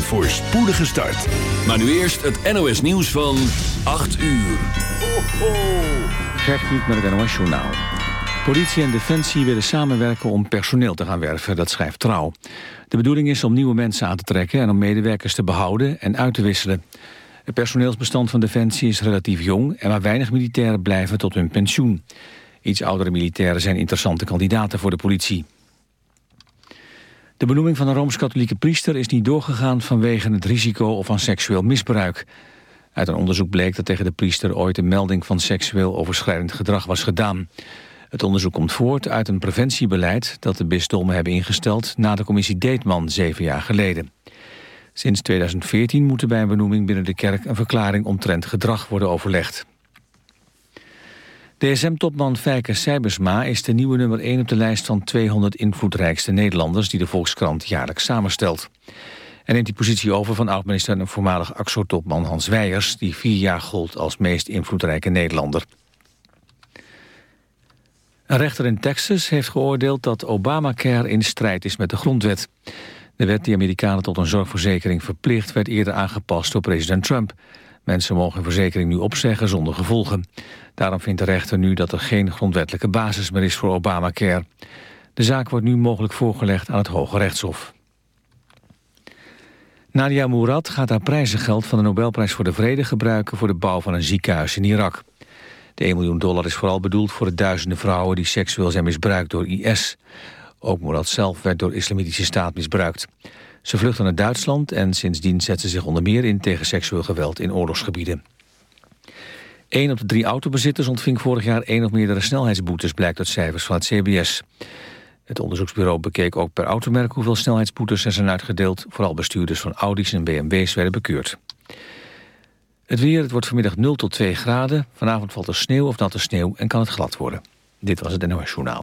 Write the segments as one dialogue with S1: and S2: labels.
S1: Een voorspoedige start. Maar nu eerst het NOS nieuws van 8 uur. Ho, ho.
S2: Gert met het NOS Journaal. Politie en Defensie willen samenwerken om personeel te gaan werven, dat schrijft Trouw. De bedoeling is om nieuwe mensen aan te trekken en om medewerkers te behouden en uit te wisselen. Het personeelsbestand van Defensie is relatief jong en maar weinig militairen blijven tot hun pensioen. Iets oudere militairen zijn interessante kandidaten voor de politie. De benoeming van een Rooms-Katholieke priester is niet doorgegaan vanwege het risico van seksueel misbruik. Uit een onderzoek bleek dat tegen de priester ooit een melding van seksueel overschrijdend gedrag was gedaan. Het onderzoek komt voort uit een preventiebeleid dat de bisdommen hebben ingesteld na de commissie Deetman zeven jaar geleden. Sinds 2014 moet er bij een benoeming binnen de kerk een verklaring omtrent gedrag worden overlegd. DSM-topman Fijke Sijbersma is de nieuwe nummer 1 op de lijst van 200 invloedrijkste Nederlanders die de Volkskrant jaarlijks samenstelt. En neemt die positie over van oud-minister en voormalig AXO-topman Hans Weijers, die vier jaar gold als meest invloedrijke Nederlander. Een rechter in Texas heeft geoordeeld dat Obamacare in strijd is met de grondwet. De wet die Amerikanen tot een zorgverzekering verplicht werd eerder aangepast door president Trump. Mensen mogen hun verzekering nu opzeggen zonder gevolgen. Daarom vindt de rechter nu dat er geen grondwettelijke basis meer is voor Obamacare. De zaak wordt nu mogelijk voorgelegd aan het Hoge Rechtshof. Nadia Murad gaat haar prijzengeld van de Nobelprijs voor de Vrede gebruiken voor de bouw van een ziekenhuis in Irak. De 1 miljoen dollar is vooral bedoeld voor de duizenden vrouwen die seksueel zijn misbruikt door IS. Ook Murad zelf werd door islamitische staat misbruikt. Ze vluchtte naar Duitsland en sindsdien zet ze zich onder meer in tegen seksueel geweld in oorlogsgebieden. Een op de drie autobezitters ontving vorig jaar één of meerdere snelheidsboetes, blijkt uit cijfers van het CBS. Het onderzoeksbureau bekeek ook per automerk hoeveel snelheidsboetes er zijn uitgedeeld. Vooral bestuurders van Audi's en BMW's werden bekeurd. Het weer, het wordt vanmiddag 0 tot 2 graden. Vanavond valt er sneeuw of natte sneeuw en kan het glad worden. Dit was het NOS Journaal.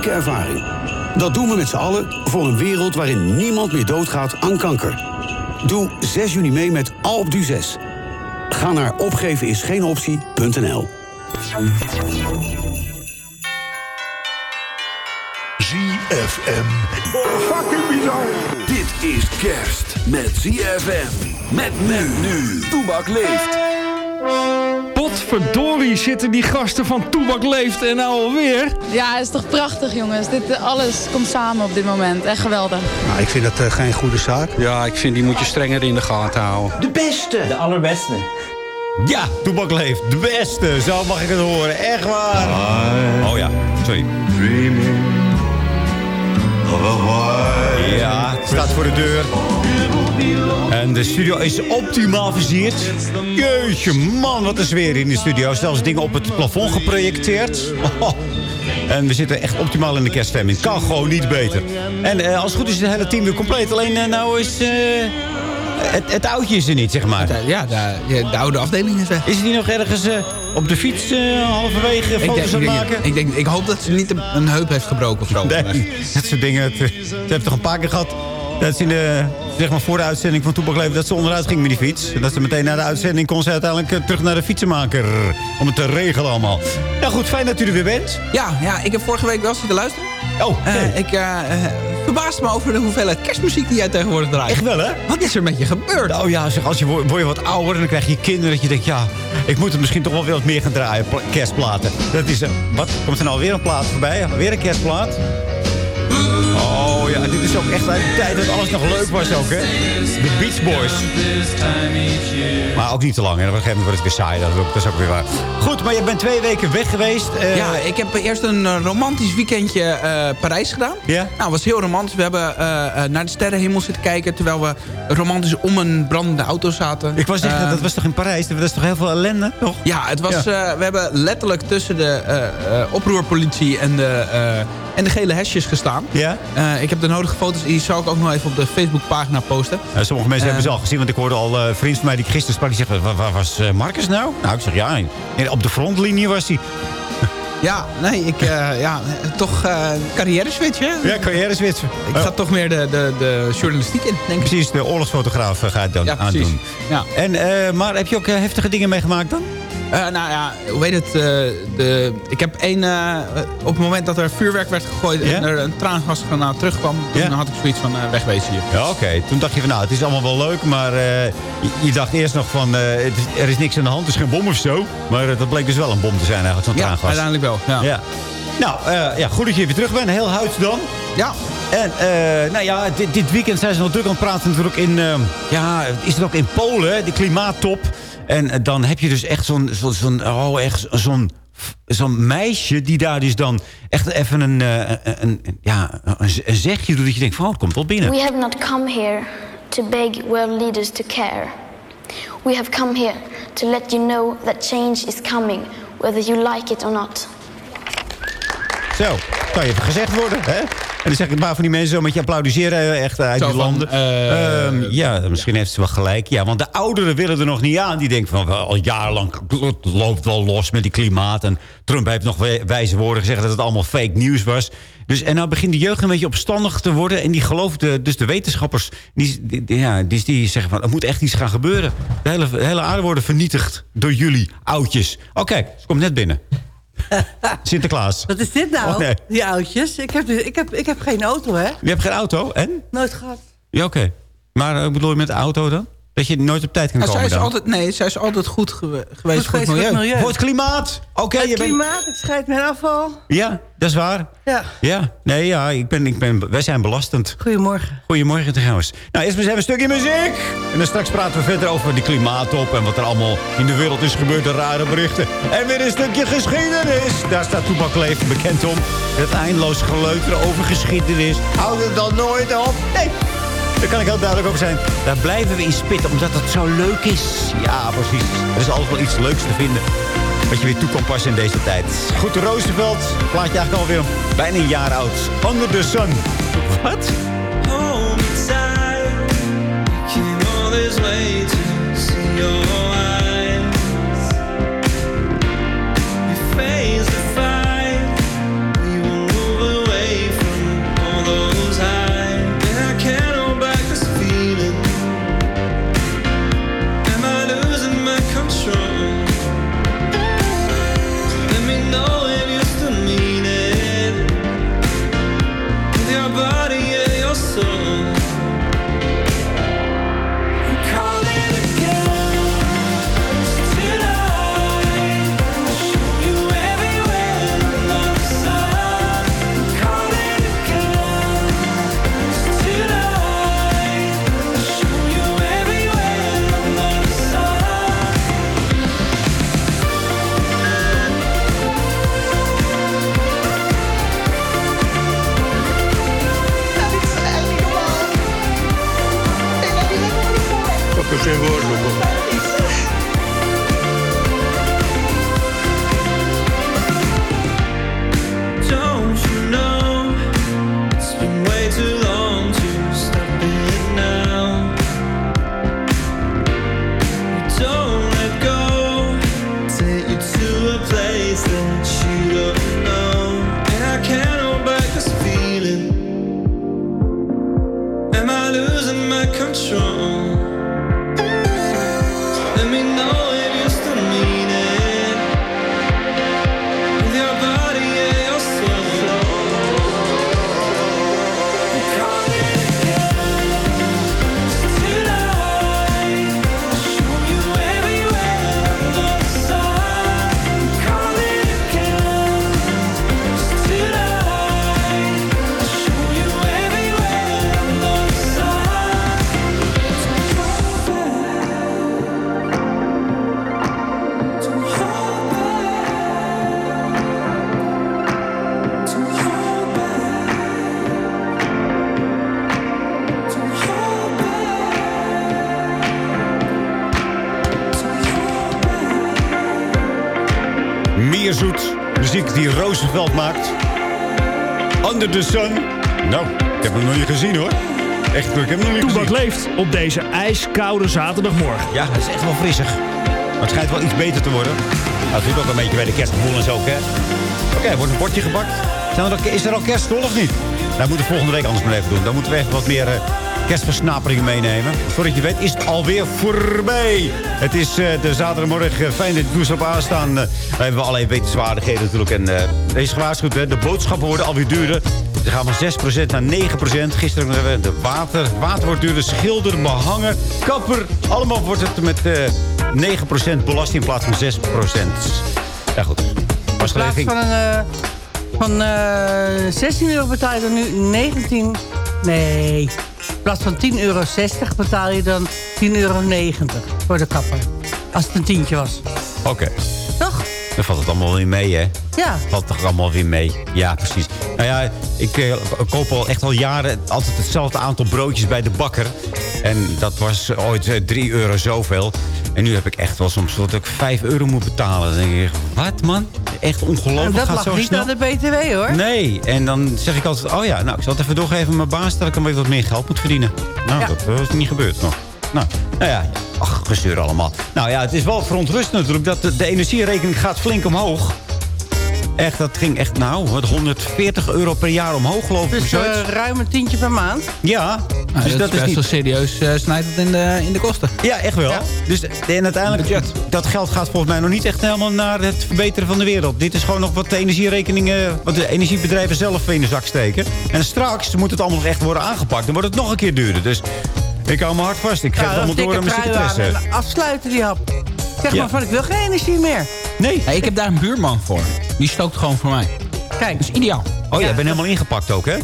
S3: unieke ervaring. Dat doen we met z'n allen voor een wereld waarin niemand meer doodgaat aan kanker. Doe 6 juni mee met Alp du 6. Ga naar opgevenisgeenoptie.nl
S1: ZFM. Fucking bizar. Dit is kerst met ZFM. Met men nu. Toebak leeft.
S4: Potverdorie zitten die gasten van Toebak Leeft en nou alweer.
S5: Ja, het is toch prachtig jongens. Dit, eh, alles komt samen op dit moment. Echt geweldig.
S6: Nou, ik vind dat uh, geen goede zaak.
S4: Ja, ik vind die moet je strenger in de gaten houden.
S7: De beste. De allerbeste.
S8: Ja, Toebak Leeft. De beste. Zo mag ik het horen. Echt waar. Oh ja, sorry. Ja, staat voor de deur. En de studio is optimaal versierd. Jeetje, man, wat een sfeer in de studio. Zelfs dingen op het plafond geprojecteerd. En we zitten echt optimaal in de kerststemming. Kan gewoon niet beter. En uh, als het goed is, het hele team weer compleet. Alleen uh, nou is... Uh, het, het, oudje is er niet, zeg maar.
S9: Ja, de, de oude afdeling is weg.
S8: Is hij nog ergens op de fiets halverwege foto's aan het maken?
S9: Ik, denk, ik hoop dat ze niet een, heup heeft gebroken of zo.
S8: Nee, dat soort dingen. Ze hebben toch een paar keer gehad dat ze in de, zeg maar voor de uitzending van Toepak Leven... dat ze onderuit ging met die fiets. En dat ze meteen na de uitzending kon ze uiteindelijk eh, terug naar de fietsenmaker. Om het te regelen allemaal. Nou goed, fijn dat u er weer bent.
S9: Ja, ja ik heb vorige week wel zitten luisteren.
S8: Oh, okay.
S9: uh, ik uh, verbaasde me over de hoeveelheid kerstmuziek die jij tegenwoordig draait.
S8: Echt wel, hè?
S9: Wat is er met je gebeurd?
S8: Oh ja, zeg, als je word je wat ouder en dan krijg je kinderen... dat je denkt, ja, ik moet er misschien toch wel weer wat meer gaan draaien. Kerstplaten. Dat is, uh, wat? Komt er nou weer een plaat voorbij? Weer een kerstplaat? Oh ja, dit is ook echt uit de tijd dat alles nog leuk was ook, hè? De Beach Boys. Maar ook niet te lang, hè? Op een gegeven moment wordt het weer saai. Dat is ook, dat is ook weer waar. Goed, maar je bent twee weken weg geweest.
S9: Uh... Ja, ik heb eerst een romantisch weekendje uh, Parijs gedaan.
S8: Ja?
S9: Nou, het was heel romantisch. We hebben uh, naar de sterrenhemel zitten kijken... terwijl we romantisch om een brandende auto zaten.
S8: Ik was zeggen, dat was toch in Parijs? Dat is toch heel veel ellende, toch?
S9: Ja, het was, ja. we hebben letterlijk tussen de oproerpolitie en de en de gele hesjes gestaan.
S8: Ja?
S9: Uh, ik heb de nodige foto's, die zal ik ook nog even op de Facebookpagina posten.
S8: Uh, sommige mensen hebben ze al gezien, want ik hoorde al uh, vriend van mij die ik gisteren sprak. Die zegt, waar, waar was Marcus nou? Nou, ik zeg, ja, op de frontlinie was hij.
S9: Ja, nee, ik, uh, ja, toch uh, carrière switch, hè?
S8: Ja, carrière switch.
S9: Ik ga toch meer de, de, de journalistiek in, denk ik.
S8: Precies, de oorlogsfotograaf ga je dan
S9: ja,
S8: aandoen.
S9: Ja.
S8: En, uh, maar heb je ook heftige dingen meegemaakt dan?
S9: Uh, nou ja, hoe heet het? Uh, de, ik heb één... Uh, op het moment dat er vuurwerk werd gegooid...
S8: Yeah?
S9: en er een traangasgranaat terugkwam... toen
S8: Yeah?
S9: had ik zoiets van wegwezen hier.
S8: Ja, oké. Okay. Toen dacht je van nou, het is allemaal wel leuk... maar je, je, dacht eerst nog van... Het is, er is niks aan de hand, het is geen bom of zo. Maar dat bleek dus wel een bom te zijn eigenlijk, zo'n
S9: ja,
S8: traangas.
S9: uiteindelijk wel, ja.
S8: ja. Nou, ja, goed dat je weer terug bent. Heel huid dan.
S9: Ja.
S8: En nou ja, dit, dit, weekend zijn ze nog druk aan het praten natuurlijk in... ja, is het ook in Polen, die klimaattop... En dan heb je dus echt zo'n zo, zo oh, echt zo'n zo'n meisje die daar dus dan echt even een, uh, een, ja, een, een zegje doet... dat je denkt, van, oh, het komt wel binnen.
S10: We have not come here to beg world leaders to care. We have come here to let you know that change is coming, whether you like it or not.
S8: Zo, kan je even gezegd worden, hè? En dan zeg ik een paar van die mensen zo met je applaudisseren echt uit
S9: Zo
S8: die
S9: van,
S8: landen.
S9: uh,
S8: um, ja, misschien heeft ze wel gelijk. Ja, want de ouderen willen er nog niet aan. Die denken van al jarenlang loopt wel los met die klimaat. En Trump heeft nog wijze woorden gezegd dat het allemaal fake nieuws was. Dus, en nou begint de jeugd een beetje opstandig te worden. En die geloven, dus de wetenschappers, die, die, ja, die, die zeggen van... er moet echt iets gaan gebeuren. De hele, de hele aarde wordt vernietigd door jullie, oudjes. Oh kijk, ze komt net binnen. Sinterklaas.
S11: Wat is dit nou,
S8: oh, nee.
S11: die oudjes? Ik heb, ik, heb, ik heb geen auto, hè?
S8: Je hebt geen auto, en?
S11: Nooit gehad.
S8: Ja, oké. Okay. Maar uh, bedoel je met de auto dan? Dat je nooit op tijd kan
S9: nou,
S8: komen
S9: zij is
S8: dan?
S9: altijd, Nee, zij is altijd goed gewe geweest
S11: goed
S9: voor het milieu.
S11: milieu.
S8: Voor het klimaat! Oké,
S11: okay,
S8: je
S11: klimaat,
S8: bent...
S11: ik scheid mijn afval.
S8: Ja, dat is waar.
S11: Ja.
S8: Ja, nee, ja, ik ben, ik ben, wij zijn belastend.
S11: Goedemorgen.
S8: Goedemorgen trouwens. Nou, eerst maar eens even een stukje muziek. En dan straks praten we verder over die klimaattop... en wat er allemaal in de wereld is gebeurd, de rare berichten. En weer een stukje geschiedenis. Daar staat Toepak Leven bekend om. Het eindeloos geleuteren over geschiedenis. Houd het dan nooit op. Nee. Daar kan ik heel duidelijk over zijn. Daar blijven we in spitten, omdat het zo leuk is. Ja, precies. Er is altijd wel iets leuks te vinden. Wat je weer toe kan passen in deze tijd. Goed, Roosevelt. Plaatje eigenlijk alweer bijna een jaar oud. Under the Sun. Wat?
S12: Hold me tight. Came all this way to see your
S8: Muziek die Roosevelt maakt. Under the Sun. Nou, ik heb hem nog niet gezien hoor. Echt, ik heb hem nog niet
S7: Toebak
S8: gezien.
S7: leeft op deze ijskoude zaterdagmorgen.
S8: Ja, het is echt wel frissig. Maar het schijnt wel iets beter te worden. Nou, het doet ook een beetje bij de kerstgevoel en zo, hè. Oké, er wordt een bordje gebakt. Is er al kerst of niet? Dat moeten we volgende week anders maar even doen. Dan moeten we even wat meer eh, kerstversnaperingen meenemen. Voordat je weet is het alweer voorbij. Het is eh, de zaterdagmorgen. Eh, Fijn dat je op aanstaan. Eh, we hebben allerlei wetenswaardigheden natuurlijk. En deze is gewaarschuwd. Hè. De boodschappen worden alweer duurder. Ze gaan van 6% naar 9%. Gisteren hebben we de water. Water wordt duurder. Schilder, behangen, kapper. Allemaal wordt het met eh 9% belasting in plaats van 6%. Ja goed. Was
S11: In plaats van, een, van eh 16 euro betaal je dan nu 19... Nee. In plaats van 10,60 euro betaal je dan 10,90 euro voor de kapper. Als het een tientje was.
S8: Oké.
S11: Toch?
S8: Dan valt het allemaal weer mee, hè?
S11: Ja.
S8: Valt toch allemaal weer mee. Ja, precies. Nou ja, ik eh, koop al echt al jaren altijd hetzelfde aantal broodjes bij de bakker. En dat was ooit eh, 3 euro zoveel. En nu heb ik echt wel soms dat ik 5 euro moet betalen. Dan denk ik, wat man? Echt ongelooflijk.
S11: Dat
S8: gaat
S11: lag
S8: zo
S11: niet
S8: snel.
S11: aan de BTW hoor.
S8: Nee, en dan zeg ik altijd, oh ja, nou, ik zal het even doorgeven aan mijn baas... dat ik een beetje wat meer geld moet verdienen. Nou,
S11: Ja.
S8: dat eh, is niet gebeurd nog. Nou, nou ja, ach, gezeur allemaal. Nou ja, het is wel verontrustend natuurlijk dat de, de energierekening gaat flink omhoog. Echt, dat ging echt, nou, wat 140 euro per jaar omhoog, geloof ik.
S11: Dus eh, ruim een tientje per maand.
S8: ja,
S9: Nou,
S8: dus dat, is
S9: best
S8: niet...
S9: wel serieus eh, snijdt het in de, in de kosten.
S8: Ja, echt wel. Dus en uiteindelijk,
S9: Budget.
S8: dat geld gaat volgens mij nog niet echt helemaal naar het verbeteren van de wereld. Dit is gewoon nog wat de energierekeningen, wat de energiebedrijven zelf in de zak steken. En straks moet het allemaal nog echt worden aangepakt. Dan wordt het nog een keer duurder. Dus ik hou me hard vast. Ik geef het allemaal door aan mijn secretaresse.
S11: en afsluiten die hap. Zeg
S8: Ja.
S11: maar van, ik wil geen energie meer.
S8: Nee.
S9: ik heb daar een buurman voor. Die stookt gewoon voor mij.
S11: Kijk.
S9: Dat is ideaal.
S8: Oh, jij bent helemaal ingepakt ook, hè?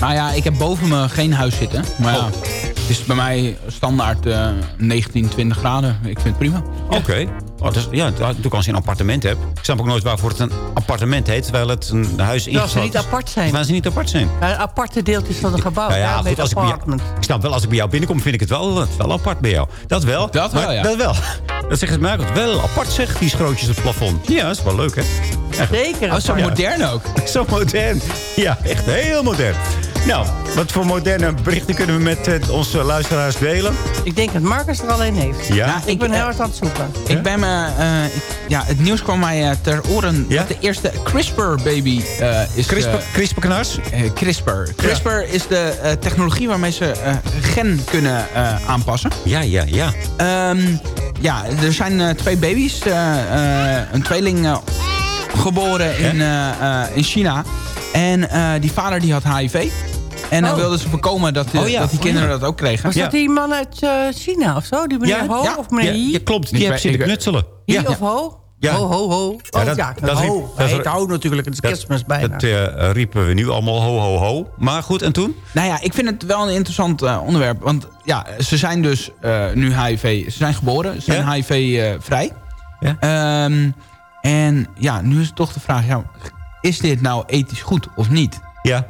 S9: Nou ja, ik heb boven me geen huis zitten. Maar ja, het is bij mij standaard eh 19, 20 graden. Ik vind het prima.
S8: Oké. Oh, dus, ja, natuurlijk als je een appartement hebt. Ik snap ook nooit waarvoor het een appartement heet... terwijl het een huis
S11: Terwijl
S8: ingesloten
S11: ze niet apart zijn.
S8: Terwijl ze niet apart zijn.
S11: Ja, aparte deeltjes van een gebouw.
S8: Nou ja,
S11: Ja,
S8: goed, als ik, bij jou,
S11: apartment.
S8: ik snap wel, als ik bij jou binnenkom, vind ik het wel, het wel apart bij jou. Dat wel.
S9: Dat wel,
S8: maar
S9: ja.
S8: Dat wel. Dat zeggen ze mij ook. Wel apart zeg, die schrootjes op het plafond. Ja, dat is wel leuk, hè? Echt.
S11: Zeker.
S9: Oh, zo
S11: apart.
S9: modern ook.
S8: Zo modern. Ja, echt heel modern. Nou, wat voor moderne berichten kunnen we met eh, onze luisteraars delen?
S11: Ik denk dat Marcus er alleen heeft.
S8: Ja?
S9: Nou,
S11: Ik ben
S9: eh,
S11: heel hard aan het zoeken.
S9: Ik ben me... eh, ik- ja, het nieuws kwam mij eh, ter oren
S8: Ja?
S9: dat de eerste CRISPR-baby is...
S8: CRISPR,
S9: eh,
S8: CRISPR-knars?
S9: eh, CRISPR. CRISPR is de eh, technologie waarmee ze eh, gen kunnen eh, aanpassen.
S8: Ja, ja, ja.
S9: Ehm, ja, er zijn eh, twee baby's. eh, eh, een tweeling eh, geboren in, eh, eh, in China. En eh, die vader die had HIV. En dan
S11: Oh.
S9: wilden ze voorkomen dat, die-
S8: Oh ja.
S9: dat die kinderen dat ook kregen.
S11: Was
S8: Ja.
S11: dat die man uit eh, China of zo? Die meneer
S8: Ja,
S11: Ho
S9: ja,
S11: of meneer
S8: Ja,
S11: Hi?
S8: ja, klopt. Die
S9: weet-
S8: zitten
S9: ik-
S8: knutselen. Ja.
S11: of Ho?
S8: Ja.
S11: Ho, ho, ho.
S8: Ja,
S11: Oh,
S8: dat-
S11: ja,
S8: dat riep-
S11: ho.
S8: dat
S11: Hij heet Ho natuurlijk, het is kerstmis bijna.
S8: Dat eh, riepen we nu allemaal ho, ho, ho. Maar goed, en toen?
S9: Nou ja, ik vind het wel een interessant eh, onderwerp. Want ja, ze zijn dus eh, nu HIV... Ze zijn geboren, ze zijn
S8: Ja.
S9: HIV-vrij.
S8: Ja.
S9: Ehm, en ja, nu is toch de vraag... Ja, is dit nou ethisch goed of niet?
S8: Ja.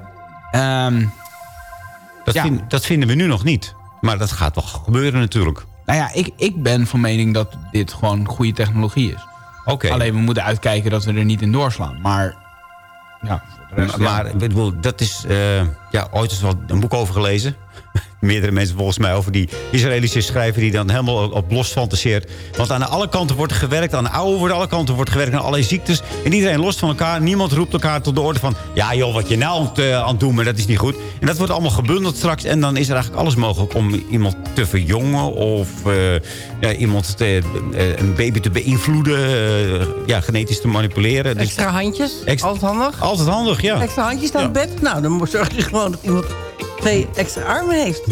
S9: Ehm,
S8: Dat,
S9: Ja.
S8: vind- dat vinden we nu nog niet. Maar dat gaat wel gebeuren natuurlijk.
S9: Nou ja, ik, ik ben van mening dat dit gewoon goede technologie is.
S8: Oké.
S9: Alleen we moeten uitkijken dat we er niet in doorslaan. Maar ja,
S8: Maar, maar ik bedoel, dat is... eh, ja, ooit is wel een boek over gelezen. Meerdere mensen volgens mij over die Israëlische schrijver... die dan helemaal op- los fantaseert. Want aan alle kanten wordt gewerkt. Aan de oude wordt alle kanten wordt gewerkt. Aan allerlei ziektes. En iedereen los van elkaar. Niemand roept elkaar tot de orde van... ja joh, wat je nou aan het, eh, doen, maar dat is niet goed. En dat wordt allemaal gebundeld straks. En dan is er eigenlijk alles mogelijk om iemand te verjongen... of eh, ja, iemand te, eh, een baby te beïnvloeden. ja, genetisch te manipuleren. Dus
S11: Extra handjes, altijd handig.
S8: altijd handig, ja.
S11: Extra handjes aan het bed. Nou, dan zorg je gewoon dat iemand twee extra armen heeft.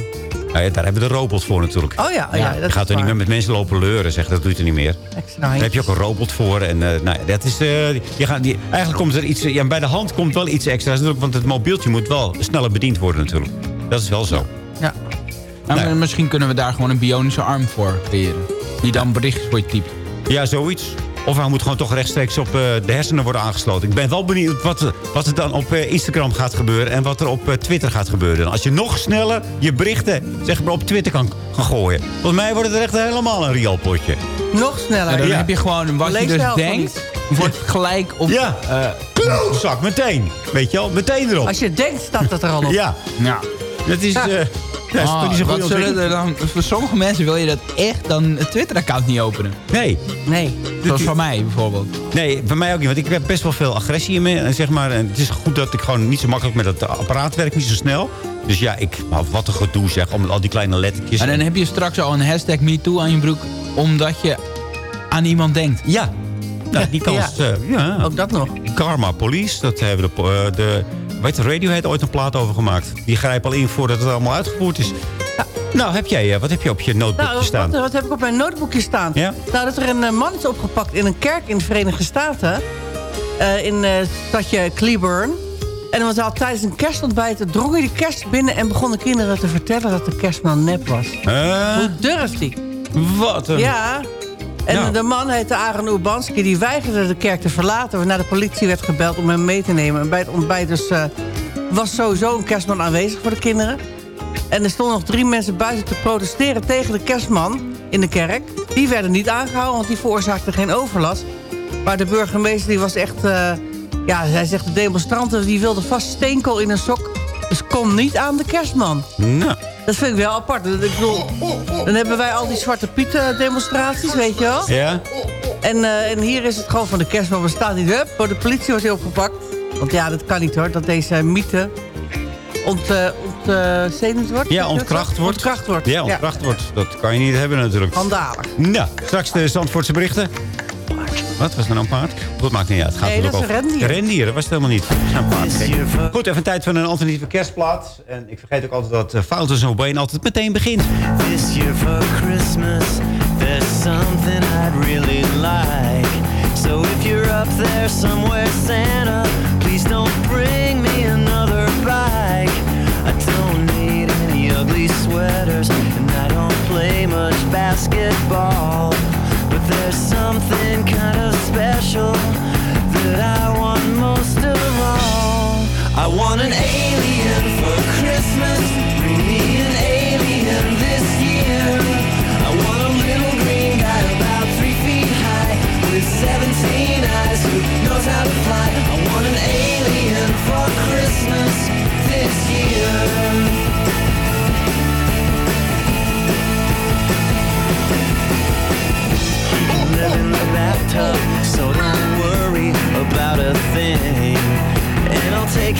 S8: Nou ja, daar hebben we de robot voor natuurlijk.
S11: Oh ja, oh ja, dat
S8: gaat er niet meer met mensen lopen leuren, zeg. Dat doet er niet meer. Daar heb je ook een robot voor. En, eh, nou, ja, dat is, eh, je gaat, die, eigenlijk komt er iets... Ja, bij de hand komt wel iets extra's natuurlijk. Want het mobieltje moet wel sneller bediend worden natuurlijk. Dat is wel zo.
S9: Ja. Nou, Misschien kunnen we daar gewoon een bionische arm voor creëren. Die dan berichtjes voor je typt.
S8: Ja, zoiets. Of hij moet gewoon toch rechtstreeks op eh, de hersenen worden aangesloten. Ik ben wel benieuwd wat, wat er dan op eh, Instagram gaat gebeuren... en wat er op eh, Twitter gaat gebeuren. Als je nog sneller je berichten zeg maar, op Twitter kan gaan gooien. Volgens mij wordt het er echt helemaal een real potje.
S11: Nog sneller.
S9: Dan
S8: Ja.
S9: heb je gewoon wat je
S11: Lees
S9: dus denkt, wordt gelijk op...
S8: Ja.
S9: eh,
S8: Klootzak, meteen. Weet je wel, meteen erop.
S11: Als je denkt, staat het er al op.
S8: Ja,
S9: ja.
S8: dat is... eh is toch
S9: Ah,
S8: niet goede
S9: zullen er dan, voor sommige mensen wil je dat echt dan het Twitter-account niet openen.
S8: Nee.
S11: Nee.
S9: Zoals van mij bijvoorbeeld.
S8: Nee, bij mij ook niet. Want ik heb best wel veel agressie in me. En zeg maar, en het is goed dat ik gewoon niet zo makkelijk met het apparaat werk. Niet zo snel. Dus ja, ik, maar wat een gedoe zeg. Om al die kleine lettertjes.
S9: En dan heb je straks al een hashtag MeToo aan je broek. Omdat je aan iemand denkt.
S8: Ja. Nou, die kans,
S11: Ja.
S8: eh, ja.
S11: Ook dat nog.
S8: Karma Police, dat hebben de, eh, de weet je, Radiohead ooit een plaat over gemaakt. Die grijpen al in voordat het allemaal uitgevoerd is. Nou, heb jij, eh, wat heb je op je notebookje
S11: Nou,
S8: staan?
S11: wat, wat heb ik op mijn notebookje staan?
S8: Ja?
S11: Nou, dat er een eh, man is opgepakt in een kerk in de Verenigde Staten. eh, in het stadje Cleburne. En dan was al tijdens een kerstontbijt... drong hij de kerst binnen en begon de kinderen te vertellen... dat de kerstman nep was.
S8: Eh,
S11: Hoe durft hij?
S8: wat een...
S11: Ja. En
S8: Nou.
S11: de man heette Aaron Urbanski. Die weigerde de kerk te verlaten. Waarna de politie werd gebeld om hem mee te nemen. En bij het ontbijt dus, eh, was sowieso een kerstman aanwezig voor de kinderen. En er stonden nog drie mensen buiten te protesteren tegen de kerstman in de kerk. Die werden niet aangehouden, want die veroorzaakten geen overlast. Maar de burgemeester die was echt... eh, ja, hij zegt de demonstranten die wilden vast steenkool in een sok. Dus kom niet aan de kerstman.
S8: Nou,
S11: Dat vind ik wel apart. Ik bedoel, dan hebben wij al die Zwarte Piet eh, demonstraties, weet je wel.
S8: ja?
S11: En, eh, en hier is het gewoon van de kerstman bestaat niet. Hup, door de politie wordt hij opgepakt. Want ja, dat kan niet hoor, dat deze mythe ont, eh ontzenuwd wordt.
S8: Ja, ontkracht wordt.
S11: Ontkracht wordt.
S8: Ja, ontkracht wordt. Dat kan je niet hebben natuurlijk.
S11: Schandalig.
S8: Nou, straks de Zandvoortse berichten. Wat, was er nou een paard? Dat maakt niet uit. Het gaat
S11: Nee, dat is
S8: over.
S11: rendier.
S8: Rendier, dat was het helemaal niet. Een paard. Goed, even tijd van een alternatieve kerstplaat. En ik vergeet ook altijd dat uh, Fouten zo been altijd meteen begint.
S12: This year for Christmas, there's something I'd really like. So if you're up there somewhere, Santa, please don't bring me another bike. I don't need any ugly sweaters, and I don't play much basketball. Want an alien for Christmas. Bring me an alien this year. I want a little green guy about three feet high with 17 eyes who knows how to fly. I want an alien for Christmas this year. live in the bathtub, so don't worry about a thing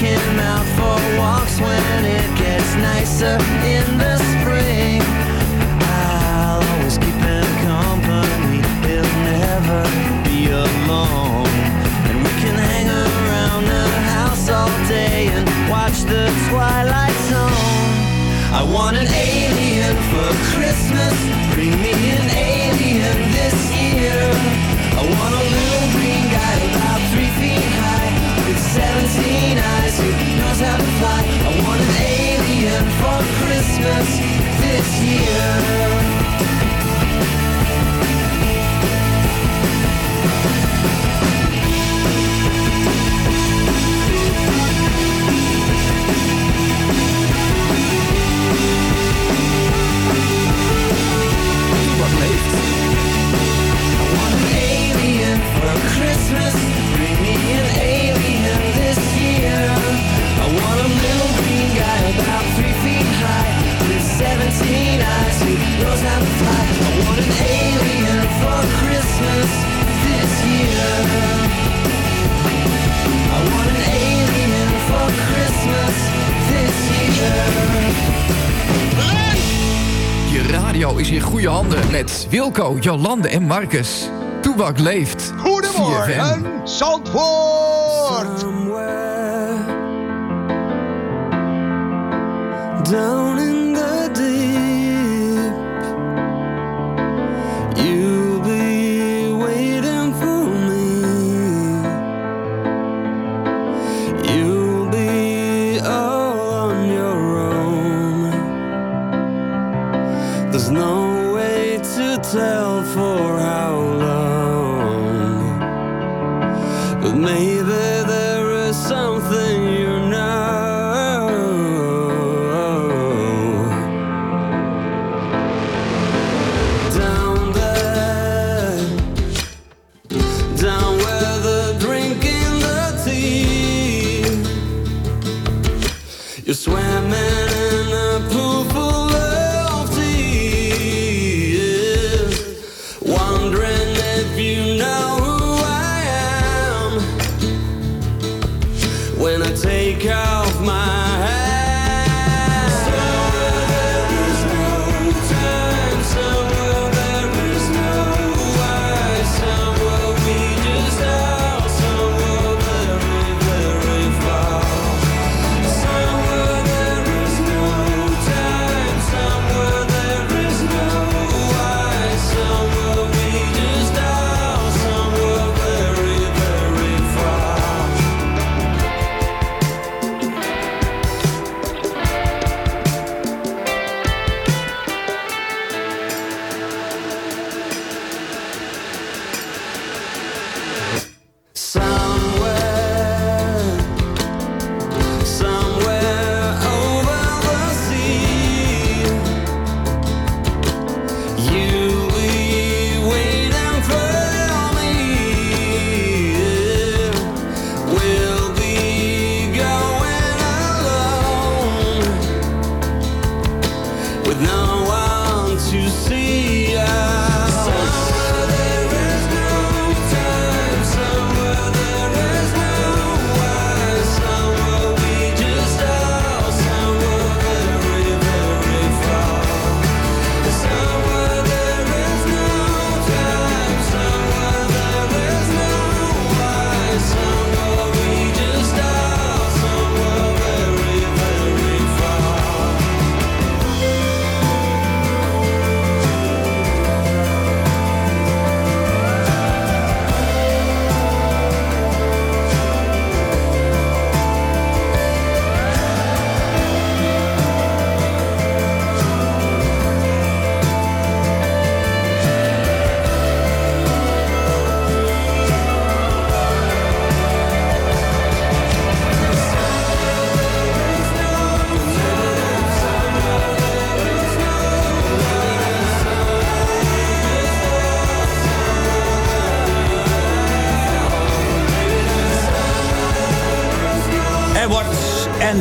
S12: taking out for
S13: walks when
S8: it gets
S14: nicer in the spring. I'll always keep him company, he'll never be alone. And we can hang around the house all day and watch the twilight zone. I want an alien for Christmas, bring me an alien this Christmas this year. alien for Christmas this year. Je radio is in goede handen met Wilco, Jolande en Marcus. Toebak leeft. Goedemorgen, Zandvoort! Somewhere
S15: down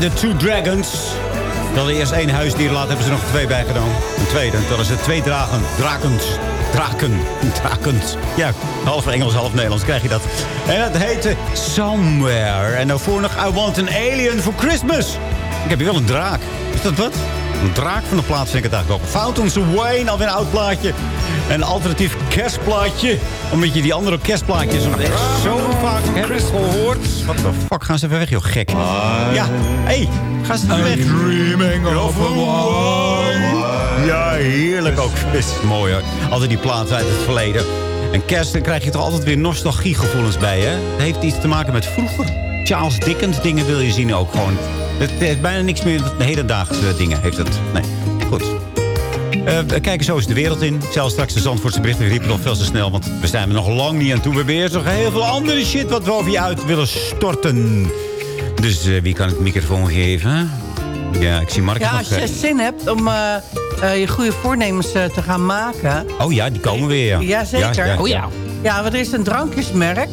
S15: the Two Dragons. Dan eerst één huisdier, later hebben ze nog twee bijgenomen. Een tweede, dat is het twee dragen, drakens. Draken, drakens. Ja, half Engels, half Nederlands krijg je dat. En dat heette Somewhere. En daarvoor nog I Want an Alien for Christmas. Ik heb hier wel een draak. Is dat wat? Een draak van de plaats vind ik het eigenlijk ook. Fountains of Wayne, alweer een oud plaatje. Een alternatief kerstplaatje. Omdat je die andere kerstplaatjes nog echt zo vaak hebt gehoord. Wat de fuck, gaan ze even weg, joh, gek. Ja, hé, hey, gaan ze even weg.
S8: dreaming of a.
S15: Ja, heerlijk ook. Is mooi hoor. Altijd die plaatsen uit het verleden. En kerst, dan krijg je toch altijd weer nostalgiegevoelens bij, hè? Het heeft iets te maken met vroeger. Charles Dickens dingen wil je zien ook gewoon. Het heeft bijna niks meer met de hedendaagse dingen. Heeft het. Nee, goed. Eh, we kijken zo eens de wereld in. Zelfs straks de Zandvoortse berichten riepen nog veel te snel. Want we zijn er nog lang niet aan toe. We hebben eerst nog heel veel andere shit wat we over je uit willen storten. Dus eh, wie kan het microfoon geven? Ja, ik zie Mark
S11: Ja,
S15: nog...
S11: als je
S15: eh,
S11: zin hebt om eh, eh, je goede voornemens eh, te gaan maken...
S15: Oh ja, die komen weer, ja.
S11: Jazeker.
S15: Oh ja.
S11: Ja, want er is een drankjesmerk.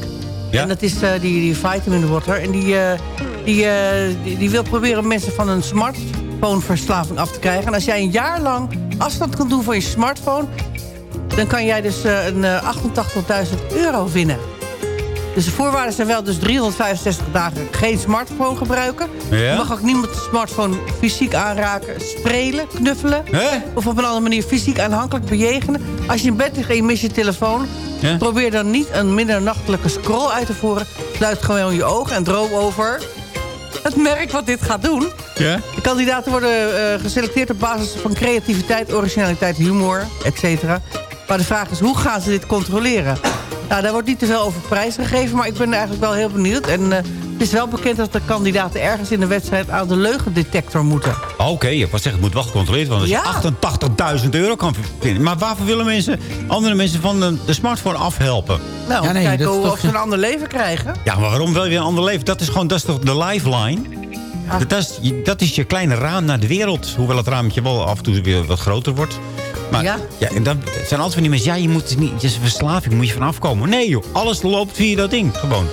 S15: Ja?
S11: En dat is eh, die, die Vitamin Water. En die, eh, die, eh, die, die wil proberen mensen van een smartphoneverslaving af te krijgen. En als jij een jaar lang afstand kan doen van je smartphone... dan kan jij dus eh, een eh, 88.000 euro winnen. Dus de voorwaarden zijn wel dus 365 dagen geen smartphone gebruiken.
S8: Ja?
S11: Je mag ook niemand de smartphone fysiek aanraken, sprelen, knuffelen. Of op een andere manier fysiek aanhankelijk bejegenen. Als je in bed ligt en je mist je telefoon...
S8: Ja?
S11: probeer dan niet een minder nachtelijke scroll uit te voeren. Sluit gewoon je ogen en droom over het merk wat dit gaat doen.
S8: Ja?
S11: De kandidaten worden eh, geselecteerd op basis van creativiteit, originaliteit, humor, etc. Maar de vraag is, hoe gaan ze dit controleren? Nou, daar wordt niet te veel over prijs gegeven, maar ik ben eigenlijk wel heel benieuwd. En eh, het is wel bekend dat de kandidaten ergens in de wedstrijd aan de leugendetector moeten.
S8: Oké, ik was zeggen, het moet wel gecontroleerd worden. Als je 88.000 euro kan vinden. Maar waarvoor willen mensen, andere mensen van de, de smartphone afhelpen?
S11: Nou,
S9: Ja, nee,
S11: kijken hoe,
S9: toch-
S11: of ze een ander leven krijgen.
S8: Ja, maar waarom wil je een ander leven? Dat is gewoon, dat is toch de lifeline? Dat, is, je- dat is je kleine raam naar de wereld. Hoewel het raampje wel af en toe weer wat groter wordt. Maar
S11: Ja.
S8: ja. en dan zijn altijd van die mensen... Ja, je moet het niet, het is een verslaving, moet je vanaf komen. Nee joh, alles loopt via dat ding. Gewoon.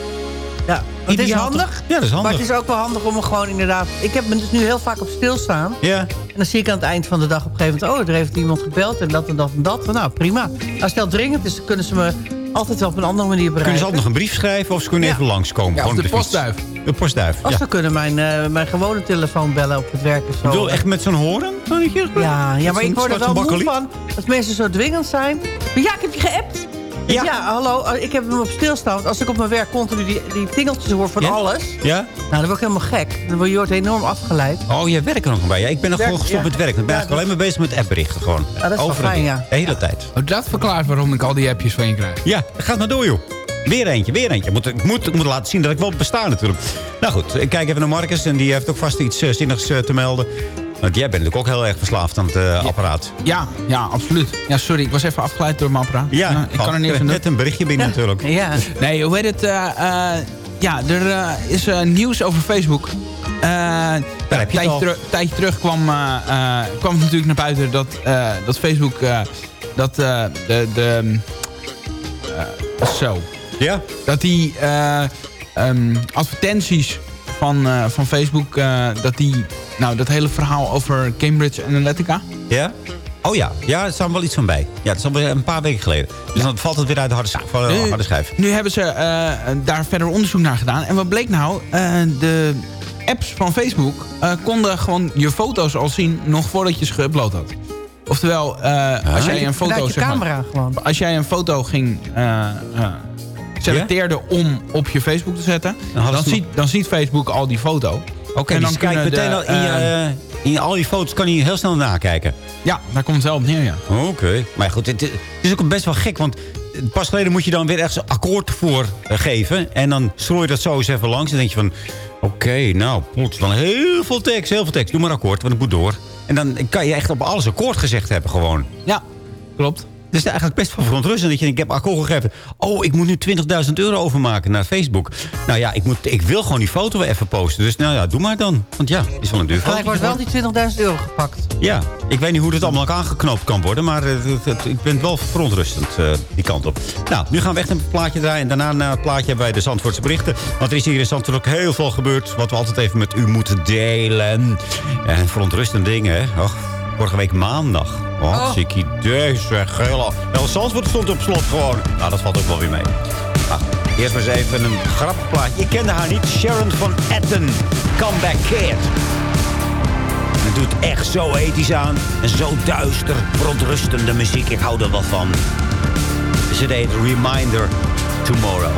S11: Ja, het is handig.
S8: Ja, dat is handig.
S11: Maar het is ook wel handig om er gewoon inderdaad... Ik heb me dus nu heel vaak op stilstaan.
S8: Ja.
S11: En dan zie ik aan het eind van de dag op een gegeven moment... oh, er heeft iemand gebeld en dat en dat en dat. Nou, prima. Als het dringend is, dan kunnen ze me altijd wel op een andere manier bereiken.
S8: Kunnen ze altijd nog een brief schrijven of ze kunnen even langskomen?
S9: Ja, of
S8: Gewoon
S9: de postduif.
S8: De postduif,
S11: Of
S8: ja.
S11: ze kunnen mijn, eh, mijn gewone telefoon bellen op het werk of
S8: Ik
S11: zo.
S8: bedoel, echt met zo'n horen?
S11: Ja, ja maar ik word er wel moe van. Als mensen zo dwingend zijn. Maar ja, ik heb je geappt.
S8: Ja.
S11: Ja. hallo, eh, ik heb hem op stilstaan. Want als ik op mijn werk continu die, die tingeltjes hoor van
S8: Ja?
S11: alles...
S8: Ja?
S11: Nou, dan word ik helemaal gek. Dan word je wordt enorm afgeleid.
S8: Oh, jij werkt er nog bij. Ja, ik ben nog gewoon gestopt
S11: ja.
S8: met werk. Dan ben
S11: Ja,
S8: ik alleen maar bezig met appberichten gewoon.
S11: Ja, dat is wel
S8: Overal.
S11: fijn, ja.
S8: De hele tijd.
S9: Oh, dat verklaart waarom ik al die appjes van je krijg.
S8: Ja, gaat maar door, joh. Weer eentje, weer eentje. Ik moet, ik, moet, ik moet laten zien dat ik wel besta natuurlijk. Nou goed, ik kijk even naar Marcus. En die heeft ook vast iets eh, zinnigs eh, te melden. Want jij bent natuurlijk ook heel erg verslaafd aan het eh, apparaat.
S9: Ja, ja, absoluut. Ja, sorry, ik was even afgeleid door mijn apparaat.
S8: Ja,
S9: ik kan er doen.
S8: net een berichtje binnen natuurlijk.
S11: Ja.
S9: Nee, hoe heet het? eh, eh, ja, er is nieuws over Facebook. Eh,
S8: heb je
S9: tijdje, teru- tijdje terug kwam, kwam het natuurlijk naar buiten dat, dat Facebook... dat de... de eh, zo.
S8: Ja?
S9: Dat die eh, ehm, advertenties van, eh, van Facebook... eh, dat die... Nou, dat hele verhaal over Cambridge Analytica...
S8: Ja? Oh ja, ja, er staat wel iets van bij. Ja, dat is alweer een paar weken geleden. Dus dan valt het weer uit de harde,
S9: Nu-
S8: harde schijf.
S9: Nu hebben ze eh, daar verder onderzoek naar gedaan. En wat bleek nou? Eh, de apps van Facebook eh, konden gewoon je foto's al zien... nog voordat je ze geüpload had. Oftewel, eh, als jij een foto... Zeg maar,
S11: camera gewoon.
S9: als jij een foto ging... selecteerde om op je Facebook te zetten...
S8: Dan
S9: ziet, dan ziet Facebook al die foto.
S8: Oké,
S9: En
S8: dus
S9: dan
S8: kijk
S9: kunnen
S8: meteen
S9: de,
S8: al in, je,
S9: eh,
S8: eh, in al je foto's kan hij heel snel nakijken.
S9: Ja, daar komt het wel op neer, ja.
S8: Oké. Maar goed, het, het is ook best wel gek, want pas geleden moet je dan weer een akkoord voor eh, geven. En dan schroei je dat zo eens even langs en denk je van... Oké, nou, plots dan heel veel tekst, heel veel tekst. Doe maar akkoord, want het moet door. En dan kan je echt op alles akkoord gezegd hebben gewoon.
S9: Ja, klopt.
S8: Het is eigenlijk best wel verontrustend dat je denkt, ik heb akkoord gegeven. Oh, ik moet nu 20.000 euro overmaken naar Facebook. Nou ja, ik, moet, ik wil gewoon die foto even posten. Dus nou ja, doe maar dan. Want ja, het is wel een duur foto.
S11: wordt wel die 20.000 euro gepakt.
S8: Ja, ik weet niet hoe dit allemaal aangeknoopt kan worden. Maar eh, het- het- ik ben wel verontrustend eh, die kant op. Nou, nu gaan we echt een plaatje draaien. En daarna na het plaatje hebben wij de Zandvoortse berichten. Want er is hier in Zandvoort ook heel veel gebeurd. Wat we altijd even met u moeten delen. En verontrustende dingen, hè. Och, vorige week maandag. Wat
S11: Oh.
S8: ziek idee, zeg. Heel, heel Zandvoort stond op slot gewoon. Nou, dat valt ook wel weer mee. Nou, eerst maar eens even een grappig plaatje. Ik kende haar niet. Sharon van Etten. Comeback Kid. Het doet echt zo ethisch aan. En zo duister, verontrustende muziek. Ik hou er wel van. Ze deed Reminder Tomorrow.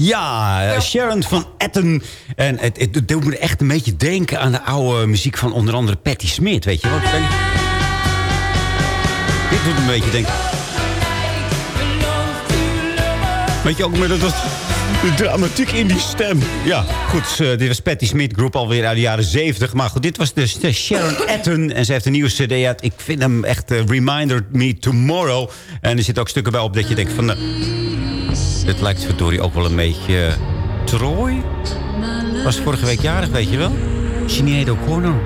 S8: Ja, eh, Sharon van Etten. En het, het, het doet me echt een beetje denken aan de oude muziek van onder andere Patti Smith, weet je wat? Dit doet me een beetje denken. Weet je ook met dat, de dramatiek in die stem. Ja, goed. eh, dit was Patti Smith Groep alweer uit de jaren 70. Maar goed, dit was dus de Sharon Etten. En ze heeft een nieuwe cd uit. Ik vind hem echt eh, Reminder Me Tomorrow. En er zitten ook stukken bij op dat je denkt van... eh, dit lijkt verdorie ook wel een beetje... eh, Troy? Was vorige week jarig, weet je wel? Sinead O'Connor.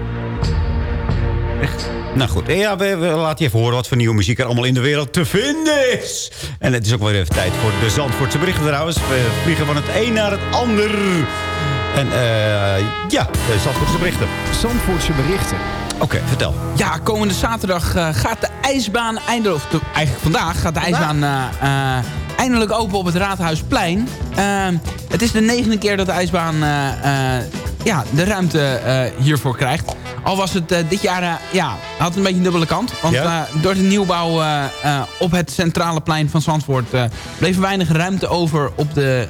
S8: Echt. Nou goed, ja, we, we laten je even horen wat voor nieuwe muziek er allemaal in de wereld te vinden is. En het is ook weer even tijd voor de Zandvoortse berichten trouwens. We vliegen van het een naar het ander. En eh ja, de Zandvoortse berichten.
S9: Zandvoortse berichten.
S8: Oké, vertel.
S9: Ja, komende zaterdag eh, gaat de ijsbaan eindelijk... eigenlijk vandaag gaat de ijsbaan eh, eh, eindelijk open op het Raadhuisplein. Eh, het is de negende keer dat de ijsbaan eh, eh, ja, de ruimte eh, hiervoor krijgt. Al was het dit jaar, ja, had een beetje een dubbele kant. Want
S8: Ja?
S9: door de nieuwbouw op het centrale plein van Zandvoort... bleef weinig ruimte over op de,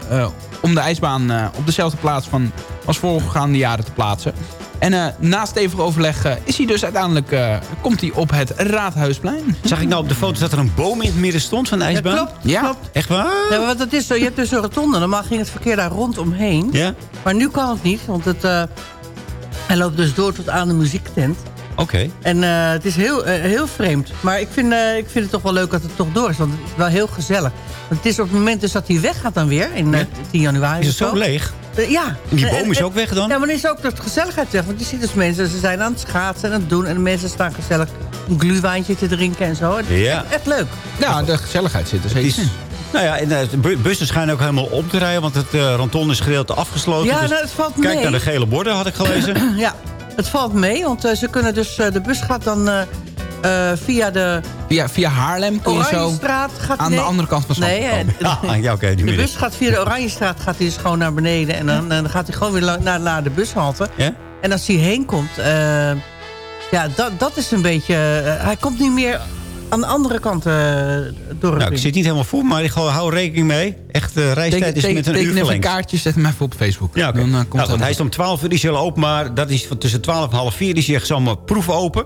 S9: om de ijsbaan eh, op dezelfde plaats van als voorgaande jaren te plaatsen. En eh, na stevig overleg eh, is hij dus uiteindelijk eh, komt hij op het Raadhuisplein.
S8: Zag ik nou op de foto's dat er een boom in het midden stond van de ijsbaan?
S11: klopt.
S9: Ja.
S11: klopt.
S8: Echt waar?
S11: Ja, wat het is zo, je hebt dus een rotonde. Normaal ging het verkeer daar rondomheen.
S8: Ja?
S11: Maar nu kan het niet, want het, eh, hij loopt dus door tot aan de muziektent.
S8: Oké.
S11: En eh, het is heel, eh, heel vreemd. Maar ik vind, eh, ik vind het toch wel leuk dat het toch door is. Want het is wel heel gezellig. Want het is op het moment dus dat hij weggaat dan weer. In eh, 10 januari
S8: Is het
S11: of
S8: zo leeg?
S11: Ja.
S8: En die boom is
S11: en-
S8: ook weg dan?
S11: Ja, maar dan is ook dat gezelligheid weg. Want je ziet dus mensen, ze zijn aan het schaatsen en aan het doen. En de mensen staan gezellig een gluwijntje te drinken en zo. Het is
S8: Ja.
S11: echt, echt leuk.
S9: Ja, de gezelligheid zit er zeker
S8: is,
S9: in.
S8: nou ja, en, de bu- bussen schijnen ook helemaal om te rijden... want het uh, rondon is gedeelte afgesloten.
S11: Ja,
S8: dus
S11: nou, het valt
S8: Kijk
S11: mee.
S8: naar de gele borden, had ik gelezen.
S11: Ja, het valt mee. Want eh, ze kunnen dus, eh, de bus gaat dan eh, eh, via de
S9: Via, via Haarlem kun je zo
S11: Oranjestraat. Gaat
S9: aan
S11: nee.
S9: de andere kant van
S11: Nee,
S9: Zandvoort
S11: eh,
S9: komen.
S8: Ah, ja, oké, die
S11: de bus gaat via de Oranjestraat gaat hij dus gewoon naar beneden. En dan, dan gaat hij gewoon weer lang- naar, naar de bushalte.
S8: Ja?
S11: En als hij heen komt... eh, ja, dat, dat is een beetje... hij komt niet meer aan de andere kant eh door
S8: Nou, ik zit niet helemaal voor, maar ik hou- hou rekening mee. Echt, de reistijd
S9: Teken,
S8: is
S9: teken,
S8: met een uur
S9: even een
S8: verlengd.
S9: kaartje, zet hem even op Facebook.
S8: Ja.
S9: Dan, eh, komt
S8: nou,
S9: het
S8: goed, hij is om 12 uur is hij al open, maar dat is van tussen 12 en half 4 is hij echt zomaar proef open.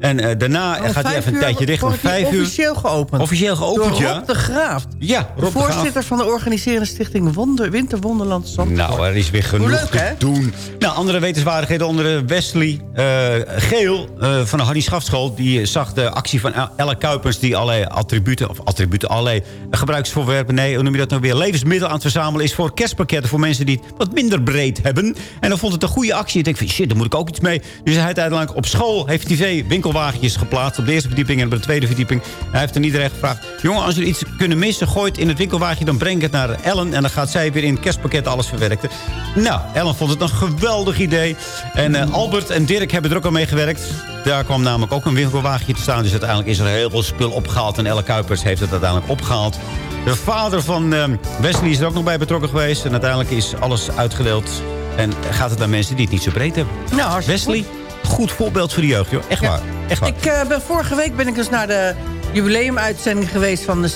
S8: En eh, daarna
S11: Om
S8: gaat hij
S11: vijf
S8: even een tijdje dicht. Om 5 uur.
S11: officieel geopend.
S8: Officieel geopend,
S11: Door
S8: ja.
S11: Rob de Graaf.
S8: Ja, Rob de
S11: voorzitter van de organiserende stichting Wonder, Winterwonderland Zandvoort.
S8: Nou, er is weer genoeg
S11: leuk,
S8: te
S11: hè?
S8: doen. Nou, andere wetenswaardigheden onder Wesley eh, Geel eh, van de Hannie Schafschool. Die zag de actie van Elle Kuipers die allerlei attributen, of attributen, allerlei gebruiksvoorwerpen, nee, hoe noem je dat nou weer, levensmiddelen aan het verzamelen is voor kerstpakketten voor mensen die het wat minder breed hebben. En dan vond het een goede actie. Ik denk van shit, daar moet ik ook iets mee. Dus hij uiteindelijk op school heeft hij twee winkelwagentjes geplaatst op de eerste verdieping en op de tweede verdieping. Hij heeft er iedereen gevraagd, jongen, als jullie iets kunnen missen, gooi het in het winkelwagentje, dan breng ik het naar Ellen en dan gaat zij weer in het kerstpakket alles verwerken. Nou, Ellen vond het een geweldig idee. En eh, Albert en Dirk hebben er ook al mee gewerkt. Daar kwam namelijk ook een winkelwagentje te staan. Dus uiteindelijk is er heel veel spul opgehaald. En Elle Kuipers heeft het uiteindelijk opgehaald. De vader van eh, Wesley is er ook nog bij betrokken geweest. En uiteindelijk is alles uitgedeeld. En gaat het naar mensen die het niet zo breed hebben.
S11: Nou,
S8: Wesley, goed voorbeeld voor de jeugd, joh. Echt waar. Echt waar.
S11: Ik eh, ben vorige week ben ik dus naar de jubileumuitzending geweest van de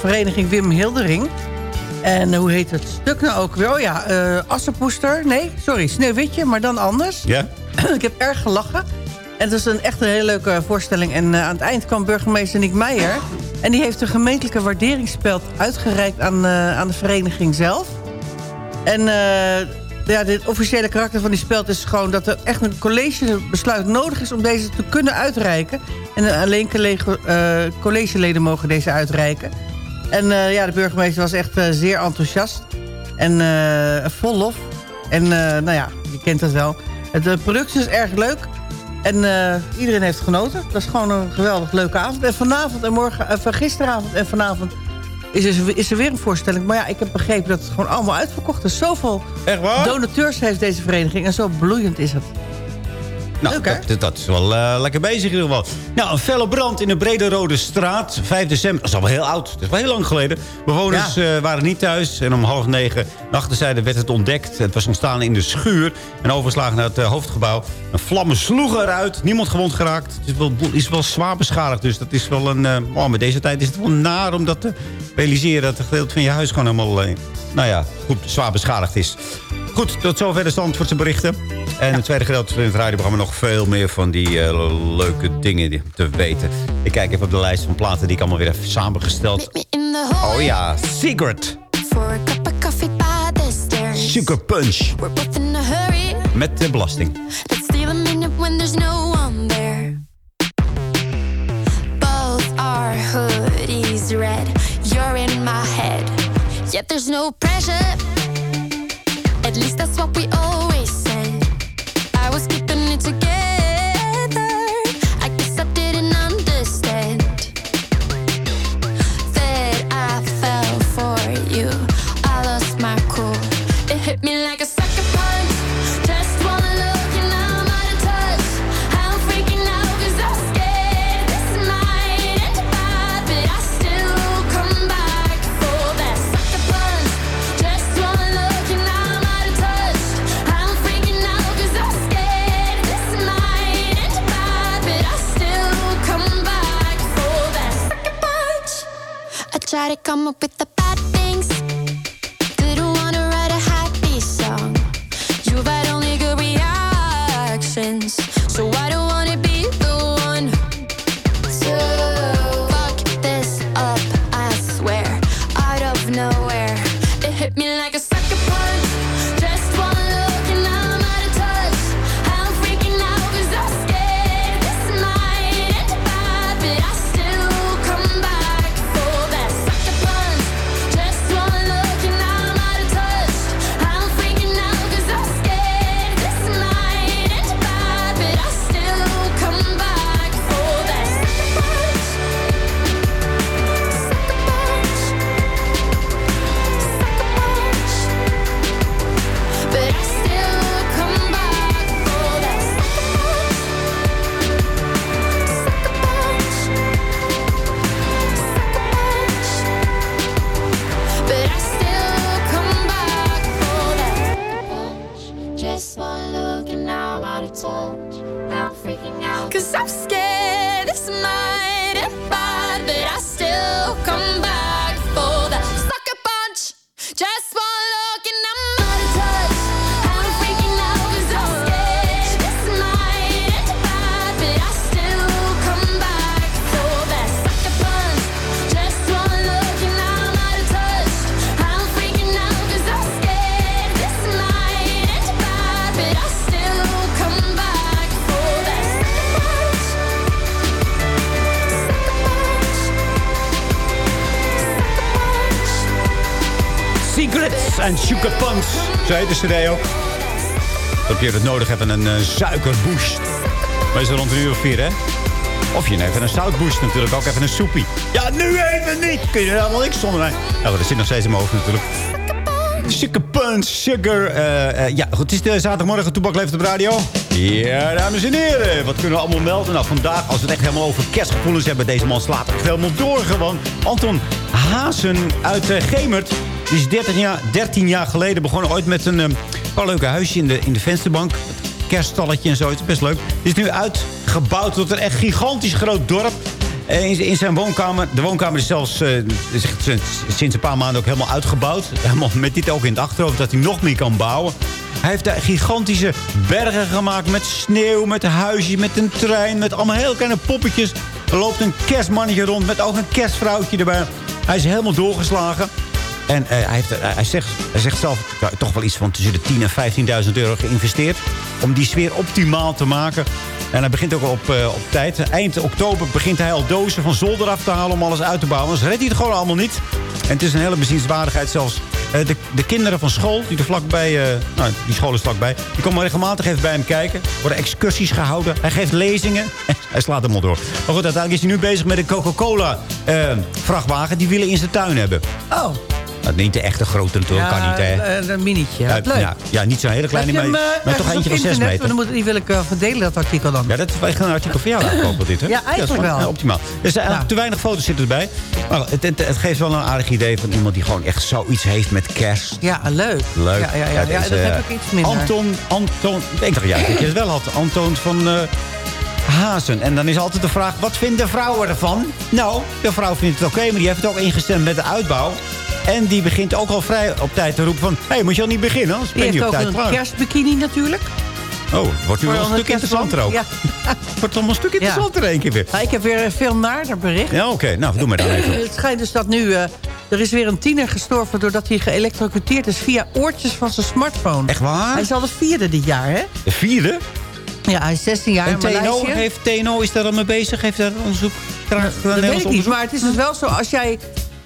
S11: vereniging Wim Hildering. En eh, hoe heet het stuk nou ook weer? Oh ja, eh Assenpoester. Nee, sorry, Sneeuwwitje, maar dan anders.
S8: Ja?
S11: ik heb erg gelachen. En het is een, echt een hele leuke voorstelling. En aan het eind kwam burgemeester Nick Meijer. En die heeft een gemeentelijke waarderingsspeld uitgereikt aan, aan de vereniging zelf. En ja, het officiële karakter van die speld is gewoon... dat er echt een collegebesluit nodig is om deze te kunnen uitreiken. En alleen college, eh, collegeleden mogen deze uitreiken. En eh, ja, de burgemeester was echt eh, zeer enthousiast. En vol lof. En nou ja, je kent dat wel. Het, De productie is erg leuk. En iedereen heeft genoten. Dat is gewoon een geweldig leuke avond. En vanavond en morgen, van gisteravond en vanavond is er, is er weer een voorstelling. Maar ja, ik heb begrepen dat het gewoon allemaal uitverkocht is. Zoveel
S8: Echt waar?
S11: donateurs heeft deze vereniging. En zo bloeiend is het.
S8: Nou, dat, dat is wel eh, lekker bezig in ieder geval. Nou, een felle brand in de Brede Rode Straat. 5 december. Dat is al wel heel oud. Dat is wel heel lang geleden. Bewoners eh, waren niet thuis. En om half negen de achterzijde werd het ontdekt. Het was ontstaan in de schuur. En overgeslagen naar het eh, hoofdgebouw. Een vlammen sloegen eruit. Niemand gewond geraakt. Het is wel, is wel zwaar beschadigd. Dus dat is wel een... oh, met deze tijd is het wel naar om dat te realiseren. Dat het gedeelte van je huis gewoon helemaal... nou ja, goed, zwaar beschadigd is. Goed, tot zover de Zandvoortse berichten. En het tweede gedeelte van het radioprogramma nog veel meer van die eh, leuke dingen te weten. Ik kijk even op de lijst van platen die ik allemaal weer heb samengesteld. Oh ja, Secret.
S16: For a cup of coffee by the stairs.
S8: Sugar Punch.
S16: We're both in a hurry.
S8: Met de belasting.
S16: Let's steal a minute when there's no one there. Both our hoodies red. You're in my head. Yet there's no pressure. At least that's what we always
S8: en Sugar Punch. Zo heet de cd ook. Dat je het nodig hebt een uh, suikerboost. Meestal rond een uur of vier, hè? Of je even een zoutboost natuurlijk, ook even een soepie. Ja, nu even niet! Kun je er helemaal niks zonder mij. Nou, dat zit nog steeds in mijn natuurlijk. Sugar Punch, Sugar. ja, goed, is de zaterdagmorgen. Toebak leeft op radio. Ja, dames en heren. Wat kunnen we allemaal melden? Nou, vandaag, als we het echt helemaal over kerstgevoelens hebben... deze man slaat echt helemaal door gewoon. Anton Hazen uit eh, Gemert. Die is 13 jaar, 13 jaar geleden begonnen ooit met een eh, paar leuke huisje in de, in de vensterbank. Kerststalletje en zo. Het is best leuk. Die is nu uitgebouwd tot een echt gigantisch groot dorp. Eh, In, zijn woonkamer. De woonkamer is zelfs eh, sinds een paar maanden ook helemaal uitgebouwd. Helemaal met dit ook in het achterhoofd dat hij nog meer kan bouwen. Hij heeft daar gigantische bergen gemaakt met sneeuw, met huisjes, met een trein, met allemaal heel kleine poppetjes. Er loopt een kerstmannetje rond met ook een kerstvrouwtje erbij. Hij is helemaal doorgeslagen. En eh, hij, heeft, eh, hij, zegt, hij zegt zelf toch wel iets van tussen de 10.000 en 15.000 euro geïnvesteerd. Om die sfeer optimaal te maken. En hij begint ook op, eh, op tijd. Eind oktober begint hij al dozen van zolder af te halen om alles uit te bouwen. Anders redt hij het gewoon allemaal niet. En het is een hele bezienswaardigheid zelfs. De, de kinderen van school, die er vlakbij, nou, die school is vlakbij... die komen regelmatig even bij hem kijken. Worden excursies gehouden. Hij geeft lezingen. hij slaat hem al door. Maar goed, uiteindelijk is hij nu bezig met een Coca-Cola vrachtwagen. Die willen in zijn tuin hebben.
S11: Oh.
S8: Nou, niet de echte grote natuurlijk, kan niet, hè?
S11: eh, Een minietje.
S8: Ja,
S11: leuk.
S8: ja, ja, niet zo'n hele kleine, maar,
S11: eh,
S8: maar toch eentje van 6
S11: internet?
S8: meter.
S11: Dan moet, die wil ik eh, verdelen, dat artikel dan.
S8: Ja, dat is echt een artikel voor jou aankopen, dit, hè?
S11: Ja, eigenlijk
S8: dat is gewoon,
S11: wel.
S8: ja, optimaal. Er zijn
S11: Ja.
S8: te weinig foto's zitten erbij. Maar het, het, het geeft wel een aardig idee van iemand die gewoon echt zoiets heeft met kerst.
S11: Ja, leuk.
S8: Leuk.
S11: Ja, ja, ja, ja, dat heb ik iets minder.
S8: Anton, Anton, ik dacht juist dat je het wel had. Anton van Hazen. En dan is altijd de vraag, wat vinden vrouwen ervan? Nou, de vrouw vindt het oké, maar die heeft het ook ingestemd met de uitbouw. En die begint ook al vrij op tijd te roepen van... hé, hey, moet je al niet beginnen, anders ben je
S11: heeft
S8: niet op
S11: ook
S8: tijd
S11: een
S8: klaar.
S11: kerstbikini natuurlijk.
S8: Oh, wordt u wel een stuk interessanter ook.
S11: Ja.
S8: Wordt allemaal een stuk interessanter één keer weer.
S11: Nou, ik heb weer een veel naarder bericht.
S8: Ja, oké. Nou, doe maar dan even.
S11: Het schijnt dus dat nu... eh, er is weer een tiener gestorven doordat hij geëlectrocuteerd is... via oortjes van zijn smartphone.
S8: Echt waar?
S11: Hij is al de vierde dit jaar, hè?
S8: De vierde?
S11: Ja, hij is 16 jaar
S8: En
S11: in
S8: TNO, heeft, TNO is daar al mee bezig? Heeft daar onderzoek gedaan?
S11: Dat weet ik niet, maar het is dus wel zo... als jij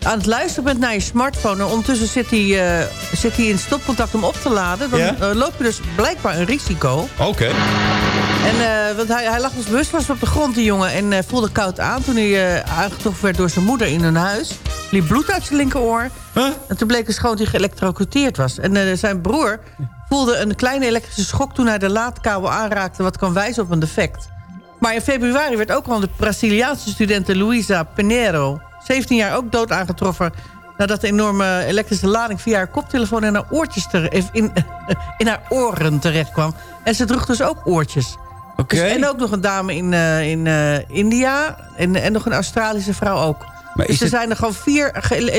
S11: aan het luisteren bent naar je smartphone... en ondertussen zit hij, eh, zit hij in stopcontact om op te laden... dan eh, loop je dus blijkbaar een risico.
S8: Oké.
S11: En, eh, want hij, hij lag dus bewust op de grond, die jongen... en voelde koud aan toen hij aangetroffen werd door zijn moeder in hun huis. liep bloed uit zijn linkeroor. En toen bleek dus gewoon dat hij geëlectrocuteerd was. En zijn broer voelde een kleine elektrische schok... toen hij de laadkabel aanraakte... wat kan wijzen op een defect. Maar in februari werd ook al de Braziliaanse studente Luisa Pinheiro... 17 jaar ook dood aangetroffen... nadat de enorme elektrische lading via haar koptelefoon... en haar oortjes ter, in, in haar oren terecht kwam. En ze droeg dus ook oortjes.
S8: Oké.
S11: Dus- en ook nog een dame in, eh, in eh, India. En, en nog een Australische vrouw ook.
S8: Maar
S11: dus er
S8: het-
S11: zijn er gewoon vier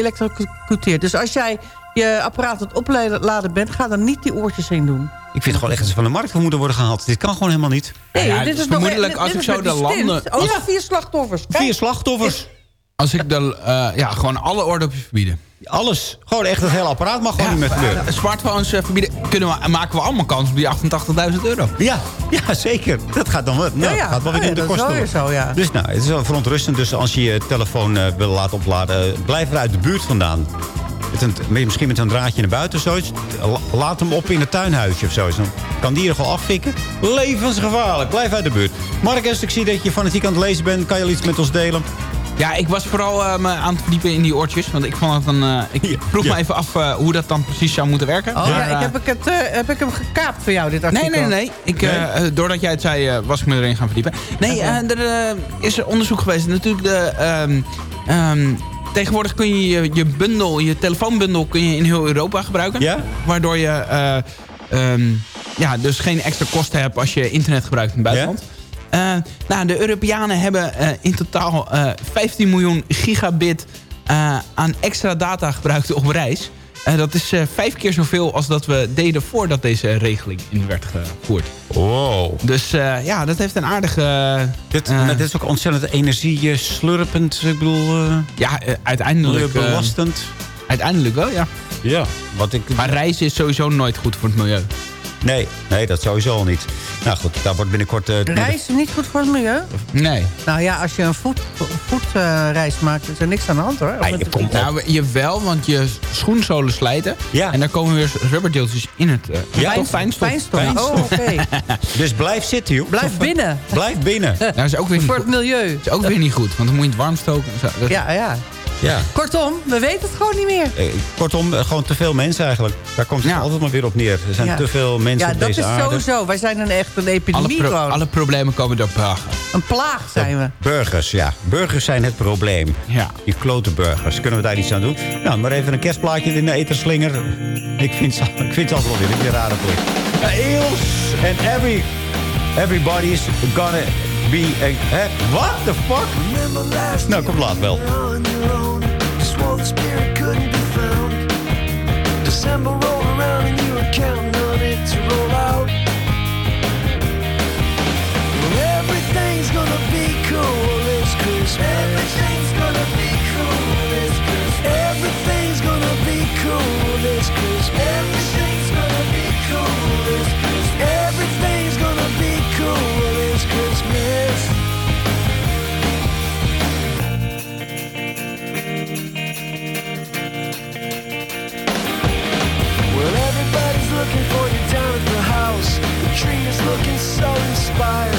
S11: geëlectrocuteerd. Dus als jij je apparaat aan het opladen bent... ga dan niet die oortjes heen doen.
S8: Ik vind het gewoon echt dat ze van de markt moeten worden gehaald. Dit kan gewoon helemaal niet.
S11: Nee,
S9: ja,
S11: dit
S9: het
S11: is nog dit
S9: als
S11: is
S9: ik zo de landen-
S11: Oh ja, vier slachtoffers. Kijk.
S8: Vier slachtoffers.
S9: Als ik de, eh, ja, gewoon alle oordopjes verbieden.
S8: Alles. Gewoon echt het hele apparaat mag gewoon niet meer gebeuren.
S9: Ja, smartphones eh, verbieden, kunnen we, maken we allemaal kans op die 88.000 euro.
S8: Ja, ja, zeker. Dat gaat dan wel, nou,
S11: ja.
S8: gaat wel weer
S11: Oh
S8: de
S11: dat is
S8: kosten.
S11: wel weer zo, ja.
S8: Dus nou, het is wel verontrustend. Dus als je je telefoon eh, wil laten opladen, blijf er uit de buurt vandaan. Met een, misschien met een draadje naar buiten of zoiets. La- Laat hem op in het tuinhuisje of zoiets. Dan kan die er gewoon afvikken. Levensgevaarlijk. Blijf uit de buurt. Marcus, ik zie dat je fanatiek aan het lezen bent. Kan je al iets met ons delen?
S9: Ja, ik was vooral eh, me aan het verdiepen in die oortjes. Want ik vond het een. eh, ik vroeg
S8: ja.
S9: me even af eh, hoe dat dan precies zou moeten werken.
S11: Oh
S9: Maar,
S11: ja, ik heb, ik het, eh, heb ik hem gekaapt voor jou, dit
S9: Nee,
S11: artikel?
S9: nee, nee. Ik, eh, eh, doordat jij het zei, eh, was ik me erin gaan verdiepen. Nee, er eh, is er onderzoek geweest. Natuurlijk de... ehm, ehm, tegenwoordig kun je je, je bundel, je telefoonbundel kun je in heel Europa gebruiken.
S8: Ja?
S9: Waardoor je eh, ehm, ja, dus geen extra kosten hebt als je internet gebruikt in het buitenland. Eh, nou, de Europeanen hebben eh, in totaal eh 15 miljoen gigabit eh, aan extra data gebruikt op reis. Eh, dat is eh, vijf keer zoveel als dat we deden voordat deze regeling in werd gevoerd.
S8: Wow.
S9: Dus eh, ja, dat heeft een aardige...
S8: Dit,
S9: eh,
S8: maar dit is ook ontzettend energie slurpend. Ik bedoel, eh,
S9: ja, eh, uiteindelijk... eh,
S8: belastend.
S9: uiteindelijk wel, ja.
S8: ja, wat ik...
S9: Maar reizen is sowieso nooit goed voor het milieu.
S8: Nee, nee, dat sowieso al niet. Nou goed, daar wordt binnenkort... eh,
S11: Reizen niet goed voor het milieu?
S9: Nee.
S11: Nou ja, als je een voet, voetreis maakt, is er niks aan de hand hoor. Of met de fiets.
S9: Nou, jawel, want je schoenzolen slijten.
S8: Ja.
S9: En daar komen weer rubberdeeltjes in het... eh,
S8: Ja,
S9: fijnstof.
S11: Fijnstof.
S8: Fijnstof.
S11: Oh, oké.
S8: Dus blijf zitten, joh.
S11: Blijf binnen.
S8: Blijf binnen.
S9: Nou, is ook weer niet
S11: Voor het
S9: goed.
S11: milieu.
S9: is ook weer niet goed, want dan moet je het warm stoken. en zo. Dat-
S11: Ja, ja.
S8: Ja.
S11: Kortom, we weten het gewoon niet meer.
S8: Eh, Kortom, eh, gewoon te veel mensen eigenlijk. Daar komt het
S9: Ja.
S8: altijd maar weer op neer. Er zijn
S11: Ja.
S8: te veel mensen
S11: Ja,
S8: op
S11: dat
S8: deze
S11: is
S8: aarde.
S11: sowieso. Wij zijn een echt een
S9: Alle,
S11: epidemie
S9: pro-
S11: gewoon.
S9: alle problemen komen door Praag.
S11: Een plaag zijn we.
S8: Burgers, ja. Burgers zijn het probleem.
S9: Ja.
S8: Die klote burgers. Kunnen we daar iets aan doen? Nou, maar even een kerstplaatje in de eterslinger. Ik vind, het- ik vind het altijd wel weer een rare plek. Uh, Eels and every, everybody's gonna be... A? What the fuck? Nou, komt laat wel.
S12: Spirit couldn't be found. December rolled around and you were counting on it to roll out. Well, everything's gonna be cool this Christmas. Everything's gonna be cool this Christmas. Everything's gonna be cool this Christmas. Everything's so inspired.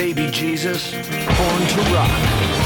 S17: Baby Jesus, born to rock.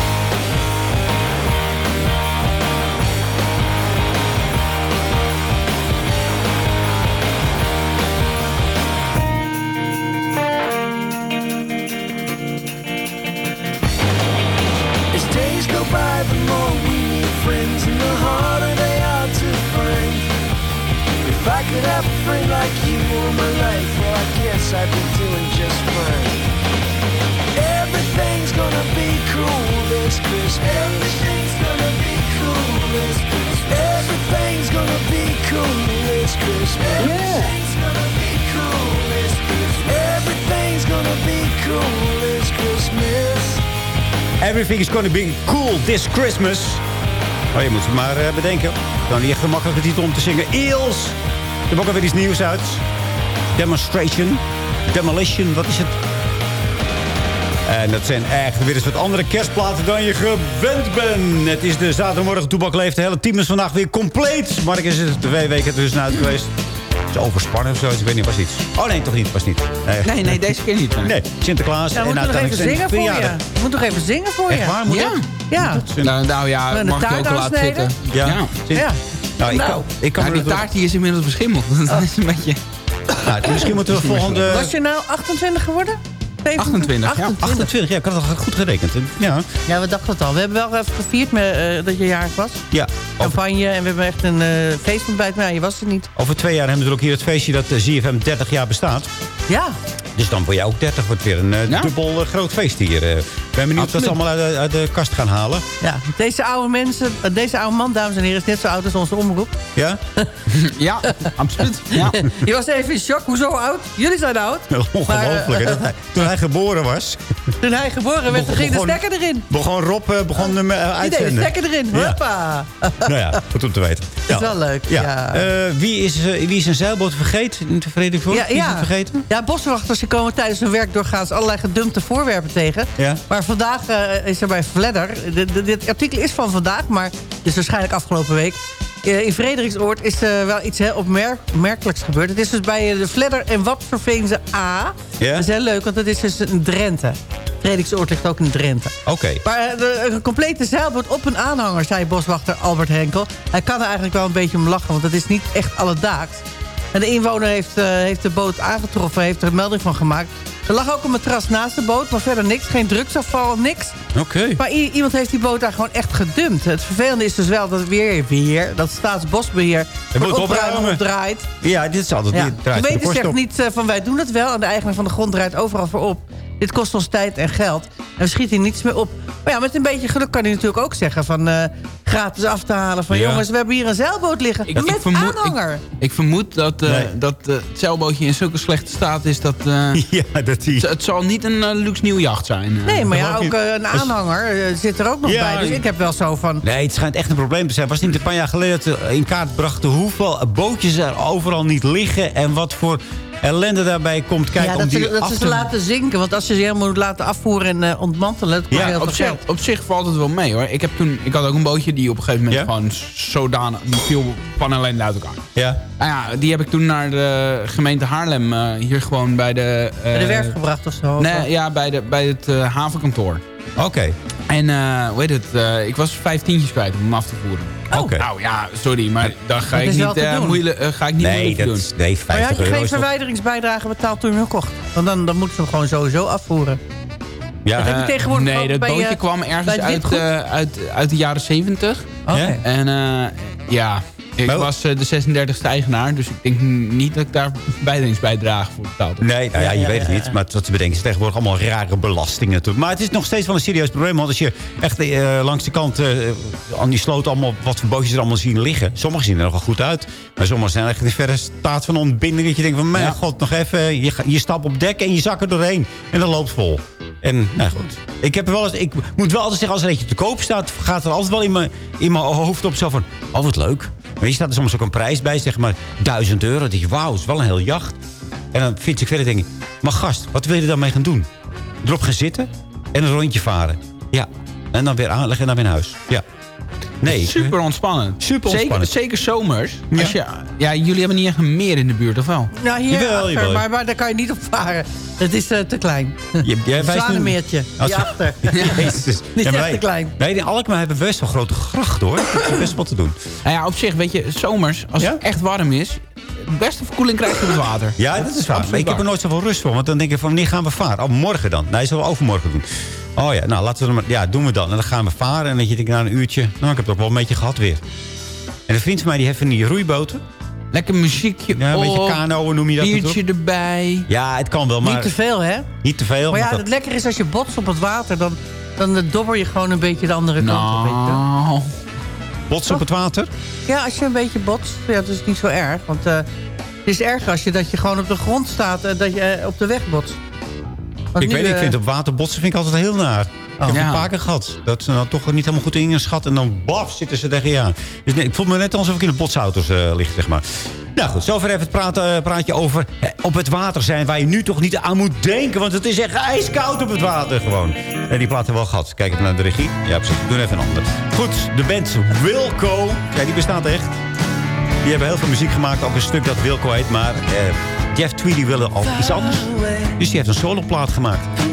S8: Gonna be cool this Christmas. Oh, je moet het maar eh, bedenken. Dan niet echt een makkelijke titel om te zingen. Eels! Er hebben ook iets nieuws uit. Demonstration. Demolition, wat is het? En dat zijn echt weer eens wat andere kerstplaten dan je gewend bent. Het is de zaterdagmorgen Toebak leeft. De hele team is vandaag weer compleet. Mark is er twee weken tussenuit geweest. Overspannen of zo. Ik weet niet, was iets. Oh nee, toch niet. Was niet.
S9: Nee, nee, deze keer niet.
S8: Nee, Sinterklaas.
S11: Ja,
S8: en
S11: nog even
S8: uiteindelijk
S11: zingen voor je. moeten nog even zingen voor je.
S8: Echt waar? Moet
S11: ja.
S8: dat?
S11: Ja.
S9: Nou, nou ja, mag je ook laten zitten.
S8: Ja.
S9: ja.
S11: Ja.
S8: Nou, ik
S11: Nou.
S8: kan, ik kan
S9: Ja,
S8: me
S9: die taart die is inmiddels beschimmeld. Dat is een beetje...
S8: Nou, misschien moeten we volgende...
S11: Was je nou 28 geworden?
S9: 28, ja.
S8: 28, ja, ik had het goed gerekend. Ja,
S11: Ja, we dachten het al. We hebben wel even gevierd met, eh, dat je jarig was.
S8: ja.
S11: Campagne. En we hebben echt een eh feest ontbijt. Maar ja, je was er niet.
S8: over twee jaar hebben we er ook hier het feestje dat de ZFM 30 jaar bestaat.
S11: Ja.
S8: Dus dan word jij ook 30. Wordt weer een eh,
S9: Ja?
S8: dubbel eh, groot feest hier. Ik ben benieuwd wat ze allemaal uit de, uit de kast gaan halen.
S11: ja. Deze oude mensen, eh, deze oude man, dames en heren, is net zo oud als onze omroep.
S8: Ja?
S9: Ja, absoluut. Ja.
S11: Je was even in shock. Hoezo oud? Jullie zijn oud.
S8: Ongelooflijk. hij- toen hij geboren was,
S11: Toen hij geboren werd,
S8: Begon-
S11: ging de stekker erin.
S8: begon Rob eh, begon hem eh,
S11: Die deed de stekker erin.
S8: Ja.
S11: Hoppa.
S8: Nou ja, goed om te weten.
S11: Dat is wel leuk.
S8: Ja.
S11: Ja.
S8: Eh, wie, is, wie is een zeilboot vergeten in de Verenigde Voor?
S11: Ja,
S8: Wie is
S11: ja.
S8: het vergeten?
S11: ja, boswachters die komen tijdens hun werk doorgaans allerlei gedumpte voorwerpen tegen.
S8: Ja.
S11: Maar vandaag eh, is er bij Vledder... de- de- dit artikel is van vandaag, maar dus waarschijnlijk afgelopen week... Eh, in Frederiksoord is eh, wel iets heel opmerkelijks gebeurd. Het is dus bij de Vledder en Wapsverveense A. Dat is heel leuk, want het is dus een Drenthe. Frederiksoord ligt ook in Drenthe.
S8: Oké.
S11: Maar de, een complete zeilboot op een aanhanger, zei boswachter Albert Henkel. Hij kan er eigenlijk wel een beetje om lachen, want het is niet echt alledaags. En de inwoner heeft, eh, heeft de boot aangetroffen, heeft er een melding van gemaakt. Er lag ook een matras naast de boot, maar verder niks. Geen drugsafval, niks.
S8: Oké.
S11: Maar iemand heeft die boot daar gewoon echt gedumpt. Het vervelende is dus wel dat weer, weer dat staatsbosbeheer voor opruimen opdraait.
S8: Ja, dit is altijd...
S11: Ja.
S8: dit
S11: De
S8: draait voor
S11: gemeente
S8: de
S11: zegt niet eh, van wij doen het wel... en de eigenaar van de grond draait overal voor op. Dit kost ons tijd en geld. En we schieten hier niets meer op. Maar ja, met een beetje geluk kan hij natuurlijk ook zeggen... van eh, gratis af te halen. Van
S8: Ja.
S11: jongens, we hebben hier een zeilboot liggen.
S9: Ik- ik
S11: met
S9: vermoed-
S11: aanhanger.
S9: Ik vermoed dat, eh,
S8: Nee.
S9: dat eh, het zeilbootje in zulke slechte staat is... dat eh,
S8: Ja, dat die...
S9: het, het zal niet een luxe nieuw jacht zijn.
S11: nee, maar ja, ook een aanhanger zit er ook nog
S8: Ja,
S11: bij. Dus
S8: ik-
S11: ik heb wel zo van...
S8: Nee, het schijnt echt een probleem te zijn. Was niet een paar jaar geleden dat ze in kaart brachten... hoeveel bootjes er overal niet liggen... en wat voor ellende daarbij komt kijken
S11: ja,
S8: om
S11: dat
S8: die
S11: ze, dat
S8: af
S11: ze
S8: te...
S11: ze laten zinken. Want als je ze helemaal moet laten afvoeren en eh, ontmantelen... dat kost
S9: Ja,
S11: heel
S9: op
S11: veel
S9: zich,
S11: geld.
S9: op zich valt het wel mee hoor. Ik, heb toen, ik had ook een bootje die op een gegeven moment
S8: Ja?
S9: gewoon zodanig... die viel van ellende uit elkaar.
S8: Ja.
S9: Nou ja, die heb ik toen naar de gemeente Haarlem... eh, hier gewoon bij de... eh,
S11: Bij de werf gebracht of zo.
S9: Nee, ja, bij, de, bij het eh, havenkantoor.
S8: Oké.
S9: En eh, hoe heet het? eh, ik was vijf tientjes kwijt om hem af te voeren.
S8: Oké.
S9: Nou ja, sorry, maar dan ga ik niet, eh,
S11: doen.
S9: moeilijk, ga ik niet
S8: Nee,
S9: moeilijk
S8: dat
S9: doen.
S8: nee, 50
S11: Maar je had je
S8: euro
S11: geen verwijderingsbijdrage betaald toen je hem kocht? Want dan, dan moeten ze hem gewoon sowieso afvoeren.
S8: Ja,
S11: Dat heb je tegenwoordig
S9: nee, dat
S11: bij,
S9: bootje kwam ergens uit, eh, uit, uit de jaren 70.
S11: Oké.
S8: Ja?
S9: En eh, ja, ik
S8: Maar-
S9: was eh, de 36e eigenaar. Dus ik denk niet dat ik daar bijdelingsbijdrage voor betaald heb.
S8: Nee, nou ja, je
S11: Ja,
S8: weet het
S11: ja,
S8: niet.
S11: ja.
S8: Maar wat te bedenken is tegenwoordig allemaal rare belastingen. Maar het is nog steeds wel een serieus probleem. Want als je echt eh, langs de kant eh, aan die sloot allemaal wat voor bootjes er allemaal zien liggen. Sommige zien er nog wel goed uit. Maar sommige zijn echt in verre staat van ontbinding. Dat je denkt van, mijn
S9: Ja.
S8: god, nog even. Je, je stapt op dek en je zak er doorheen. En dat loopt vol. En, nou goed. Ik, heb wel eens, ik moet wel altijd zeggen, als er eentje te koop staat... gaat er altijd wel in mijn, in mijn hoofd op zo van... Oh, wat leuk. Maar je staat er soms ook een prijs bij, zeg maar 1000 euro. Dan denk wauw, is wel een heel jacht. En dan fiets ik verder en denk ik... Maar gast, wat wil je dan mee gaan doen? Erop gaan zitten en een rondje varen. Ja. En dan weer aanleggen en dan weer naar huis. Ja. Nee.
S9: Super ontspannend.
S8: Super ontspannend.
S9: Zeker, zeker zomers. Als je, ja, jullie hebben niet echt een meer in de buurt, of wel?
S11: Nou, hier
S8: Jawel,
S11: achter,
S8: jawel.
S11: Maar, maar daar kan je niet op varen. Het is eh, te klein.
S8: Je, jij
S11: Een zwanemeertje,
S8: Als-
S11: hierachter.
S8: Jezus.
S11: Niet
S8: Ja,
S11: echt
S8: wij-
S11: te klein.
S8: Wij in Alkmaar hebben best wel grote grachten hoor. Dat is best wat te doen.
S9: Nou ja, op zich, weet je, zomers, als het echt warm is... de beste verkoeling krijg je op het water.
S8: Ja, dat is waar. Ik heb er nooit zoveel rust voor. Want dan denk ik van, wanneer gaan we varen? Oh, morgen dan. Nee, zullen we overmorgen doen. Oh ja, nou, laten we dan maar... Ja, doen we dan. En dan gaan we varen. En dan je, na een uurtje... Nou, ik heb het ook wel een beetje gehad weer. En een vriend van mij, die heeft van die roeiboten.
S9: Lekker muziekje
S8: Ja, een beetje
S9: op,
S8: kanoën noem je dat
S9: biertje
S8: natuurlijk.
S9: erbij.
S8: Ja, het kan wel, maar...
S11: Niet te veel, hè?
S8: Niet te veel.
S11: Maar ja, het lekker is als je botst op het water... dan, dan eh, dobber je gewoon een beetje de andere kant op.
S9: Nou,
S8: Botsen op het water?
S11: Ja, als je een beetje botst, ja, dat is niet zo erg. Want eh, het is erger als je, dat je gewoon op de grond staat... en dat je eh, op de weg botst.
S8: Ik
S11: nu,
S8: weet niet, ik
S11: eh,
S8: vind op water botsen vind ik altijd heel naar. Ik heb het een paar keer gehad. Dat ze dan toch niet helemaal goed ingeschat. En dan blaf zitten ze tegen je aan. Dus nee, ik voel me net alsof ik in de botsauto's eh lig, zeg maar. Nou goed, zover even het praten, eh, praatje over hè, op het water zijn... waar je nu toch niet aan moet denken. Want het is echt ijskoud op het water gewoon. En die plaat hebben we al gehad. Kijk even naar de regie. Ja, precies. We doen even een ander. Goed, de band Wilco. Ja, die bestaat echt. Die hebben heel veel muziek gemaakt. Ook een stuk dat Wilco heet. Maar eh, Jeff Tweedy wilde al iets anders. Dus die heeft een soloplaat gemaakt.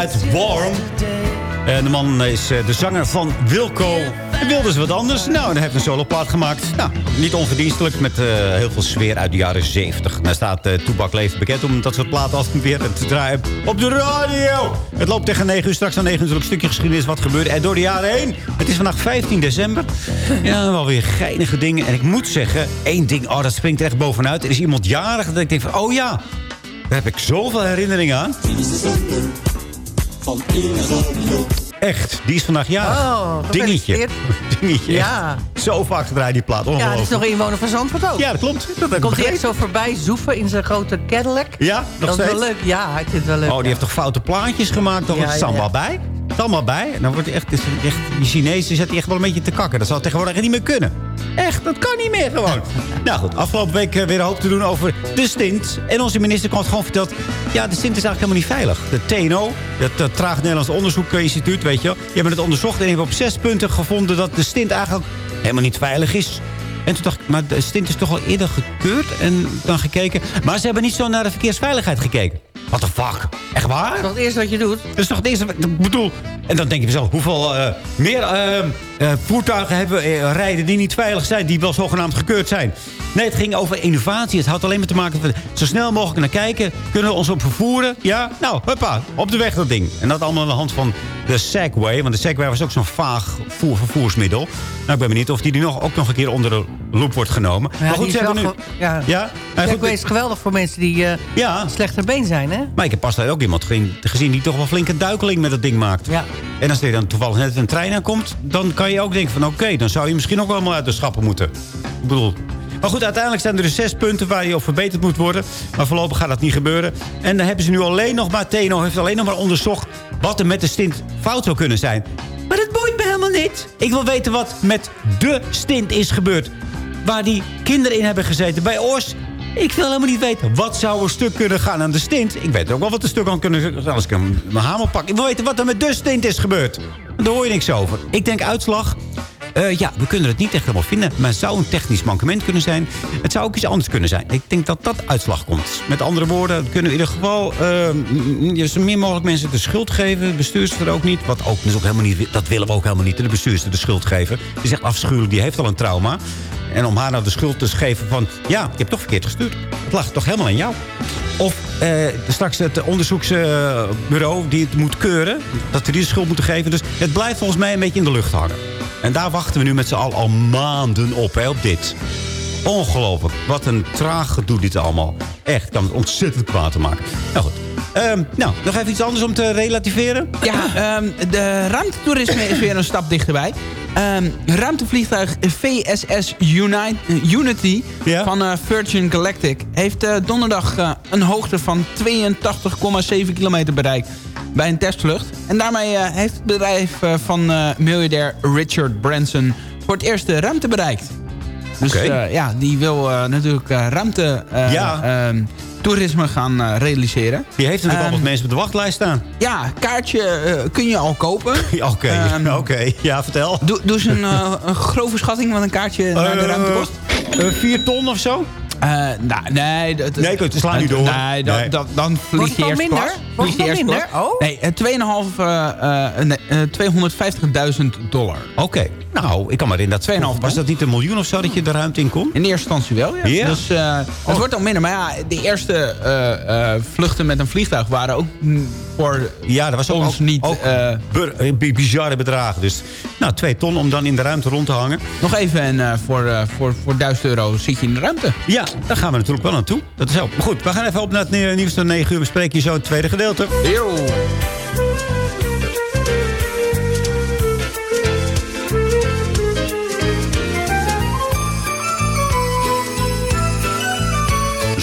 S8: Uit, Warm. En de man is eh, de zanger van Wilco. En wilde ze wat anders? Nou, dan heeft hij een soloplaat gemaakt. Nou, niet onverdienstelijk, met eh, heel veel sfeer uit de jaren 70. Daar staat uh, Toebak bekend om dat soort platen altijd weer te draaien op de radio. Het loopt tegen 9 uur, straks aan 9 uur een stukje geschiedenis wat gebeurde. En door de jaren heen. Het is vandaag 15 december. Ja, wel weer geinige dingen. En ik moet zeggen, één ding, oh, dat springt er echt bovenuit. Er is iemand jarig dat ik denk van, oh ja, daar heb ik zoveel herinneringen aan. Echt, die is vandaag jarig.
S11: Oh,
S8: Dingetje. Dingetje.
S11: Ja.
S8: echt. Zo vaak gedraaid die plaat.
S11: Ja, dat is nog een inwoner van Zandvoort ook.
S8: Ja, dat klopt. Dat
S11: Komt hij echt zo voorbij zoeven in zijn grote Cadillac?
S8: Ja, nog
S11: dat is wel
S8: steeds?
S11: leuk. Ja, ik vind het wel leuk.
S8: Oh, die heeft toch foute plaatjes gemaakt? Toch?
S11: Ja,
S8: Het staat
S11: ja,
S8: wel
S11: ja.
S8: bij. Het is allemaal bij. En dan wordt hij echt, is echt, die Chinezen zet hij echt wel een beetje te kakken. Dat zal tegenwoordig echt niet meer kunnen. Echt, dat kan niet meer gewoon. nou goed, afgelopen week eh, weer een hoop te doen over de stint. En onze minister kwam gewoon verteld... ja, de stint is eigenlijk helemaal niet veilig. De TNO, het uh, Traag Nederlands Onderzoekinstituut, weet je wel... die hebben het onderzocht en hebben op zes punten gevonden... dat de stint eigenlijk helemaal niet veilig is. En toen dacht ik, maar de stint is toch al eerder gekeurd en dan gekeken. Maar ze hebben niet zo naar de verkeersveiligheid gekeken. What the fuck? Echt waar?
S11: Dat is toch het eerste wat je doet?
S8: Dat is toch het eerste wat ik bedoel. En dan denk je zo, hoeveel uh, meer uh, uh, voertuigen hebben we rijden die niet veilig zijn, die wel zogenaamd gekeurd zijn. Nee, het ging over innovatie. Het had alleen maar te maken met zo snel mogelijk naar kijken. Kunnen we ons op vervoeren? Ja? Nou, huppa, op de weg dat ding. En dat allemaal aan de hand van de Segway. Want de Segway was ook zo'n vaag voer, vervoersmiddel. Nou, ik ben benieuwd of die nu nog, ook nog een keer onder de loep wordt genomen.
S11: Ja,
S8: maar goed, ze hebben nu...
S11: ja.
S8: Ja? Nou, goed,
S11: Segway is geweldig voor mensen die eh
S8: Ja.
S11: slechter been zijn, hè?
S8: Maar ik heb pas daar ook iemand ge- gezien die toch wel flink een duikeling met dat ding maakt.
S11: Ja.
S8: En als er dan toevallig net een trein aankomt... dan kan je ook denken van oké, dan zou je misschien ook wel allemaal uit de schappen moeten. Ik bedoel... Maar goed, uiteindelijk zijn er dus zes punten waar je op verbeterd moet worden. Maar voorlopig gaat dat niet gebeuren. En dan hebben ze nu alleen nog maar... TNO heeft alleen nog maar onderzocht... wat er met de stint fout zou kunnen zijn. Maar dat boeit me helemaal niet. Ik wil weten wat met de stint is gebeurd. Waar die kinderen in hebben gezeten. Bij Oors ik wil helemaal niet weten, wat zou er stuk kunnen gaan aan de stint? Ik weet ook wel wat er stuk kan kunnen Als ik mijn hamer pak. Ik wil weten wat er met de stint is gebeurd. Daar hoor je niks over. Ik denk uitslag. Eh, ja, we kunnen het niet echt helemaal vinden. Maar het zou een technisch mankement kunnen zijn. Het zou ook iets anders kunnen zijn. Ik denk dat dat uitslag komt. Met andere woorden, kunnen we in ieder geval... eh, zo meer mogelijk mensen de schuld geven. De bestuurster ook niet. Wat ook, dus ook helemaal niet... Dat willen we ook helemaal niet. De bestuurster de schuld geven. Die is echt afschuwelijk. Die heeft al een trauma. En om haar nou de schuld te geven van... ja, ik heb toch verkeerd gestuurd. Het lag toch helemaal aan jou. Of eh, straks het onderzoeksbureau die het moet keuren... dat we die de schuld moeten geven. Dus het blijft volgens mij een beetje in de lucht hangen. En daar wachten we nu met z'n allen al maanden op, hè, op dit. Ongelooflijk. Wat een traag gedoe dit allemaal. Echt, kan het ontzettend kwaad te maken. Nou goed. Ehm, nou, nog even iets anders om te relativeren?
S9: Ja, ehm, de ruimtetoerisme is weer een stap dichterbij. Ehm, ruimtevliegtuig VSS Unite, eh, Unity van eh, Virgin Galactic... heeft eh, donderdag een hoogte van 82,7 kilometer bereikt bij een testvlucht. En daarmee heeft het bedrijf van miljardair Richard Branson... voor het eerst de ruimte bereikt. Dus ja, die wil natuurlijk ruimte...
S8: Ja.
S9: Toerisme gaan eh, realiseren.
S8: Die heeft natuurlijk al
S9: Ehm,
S8: wat mensen op de wachtlijst staan.
S9: Ja, kaartje eh, kun je al kopen.
S8: Ja, Oké,
S9: Ehm,
S8: oké. Ja, vertel.
S9: Doe, doe eens een, eh, een grove schatting wat een kaartje naar de ruimte kost.
S8: eh, vier ton of zo?
S9: Eh, nou, nee. dat-
S8: Nee, goed, sla nu door.
S9: Nee, dan,
S8: Nee.
S9: dan, vlieg je eerst
S11: minder?
S9: klas.
S11: Wordt
S9: Vlieg je
S11: het dan
S9: eerst
S11: minder? Oh.
S9: Nee, eh, 2,5... eh, eh, nee, eh, 250.000 dollar.
S8: Oké. Nou, ik kan maar in dat
S9: 2,5
S8: Was dat niet een miljoen of zo dat je de ruimte in kon?
S9: In eerste instantie wel, ja. Dus eh, het
S8: Oh.
S9: wordt al minder. Maar ja, de eerste eh, eh, vluchten met een vliegtuig waren ook voor
S8: Ja, dat was ook,
S9: ons
S8: ook,
S9: niet...
S8: ook bizarre bedragen. Dus nou, twee ton om dan in de ruimte rond te hangen.
S9: nog even en voor, voor, voor 1000 euro zit je in de ruimte.
S8: Ja, daar gaan we natuurlijk wel naartoe. Dat is help. Maar goed, we gaan even op naar het nieuws nieuws van 9 uur. We spreken je zo het tweede gedeelte.
S9: Yo.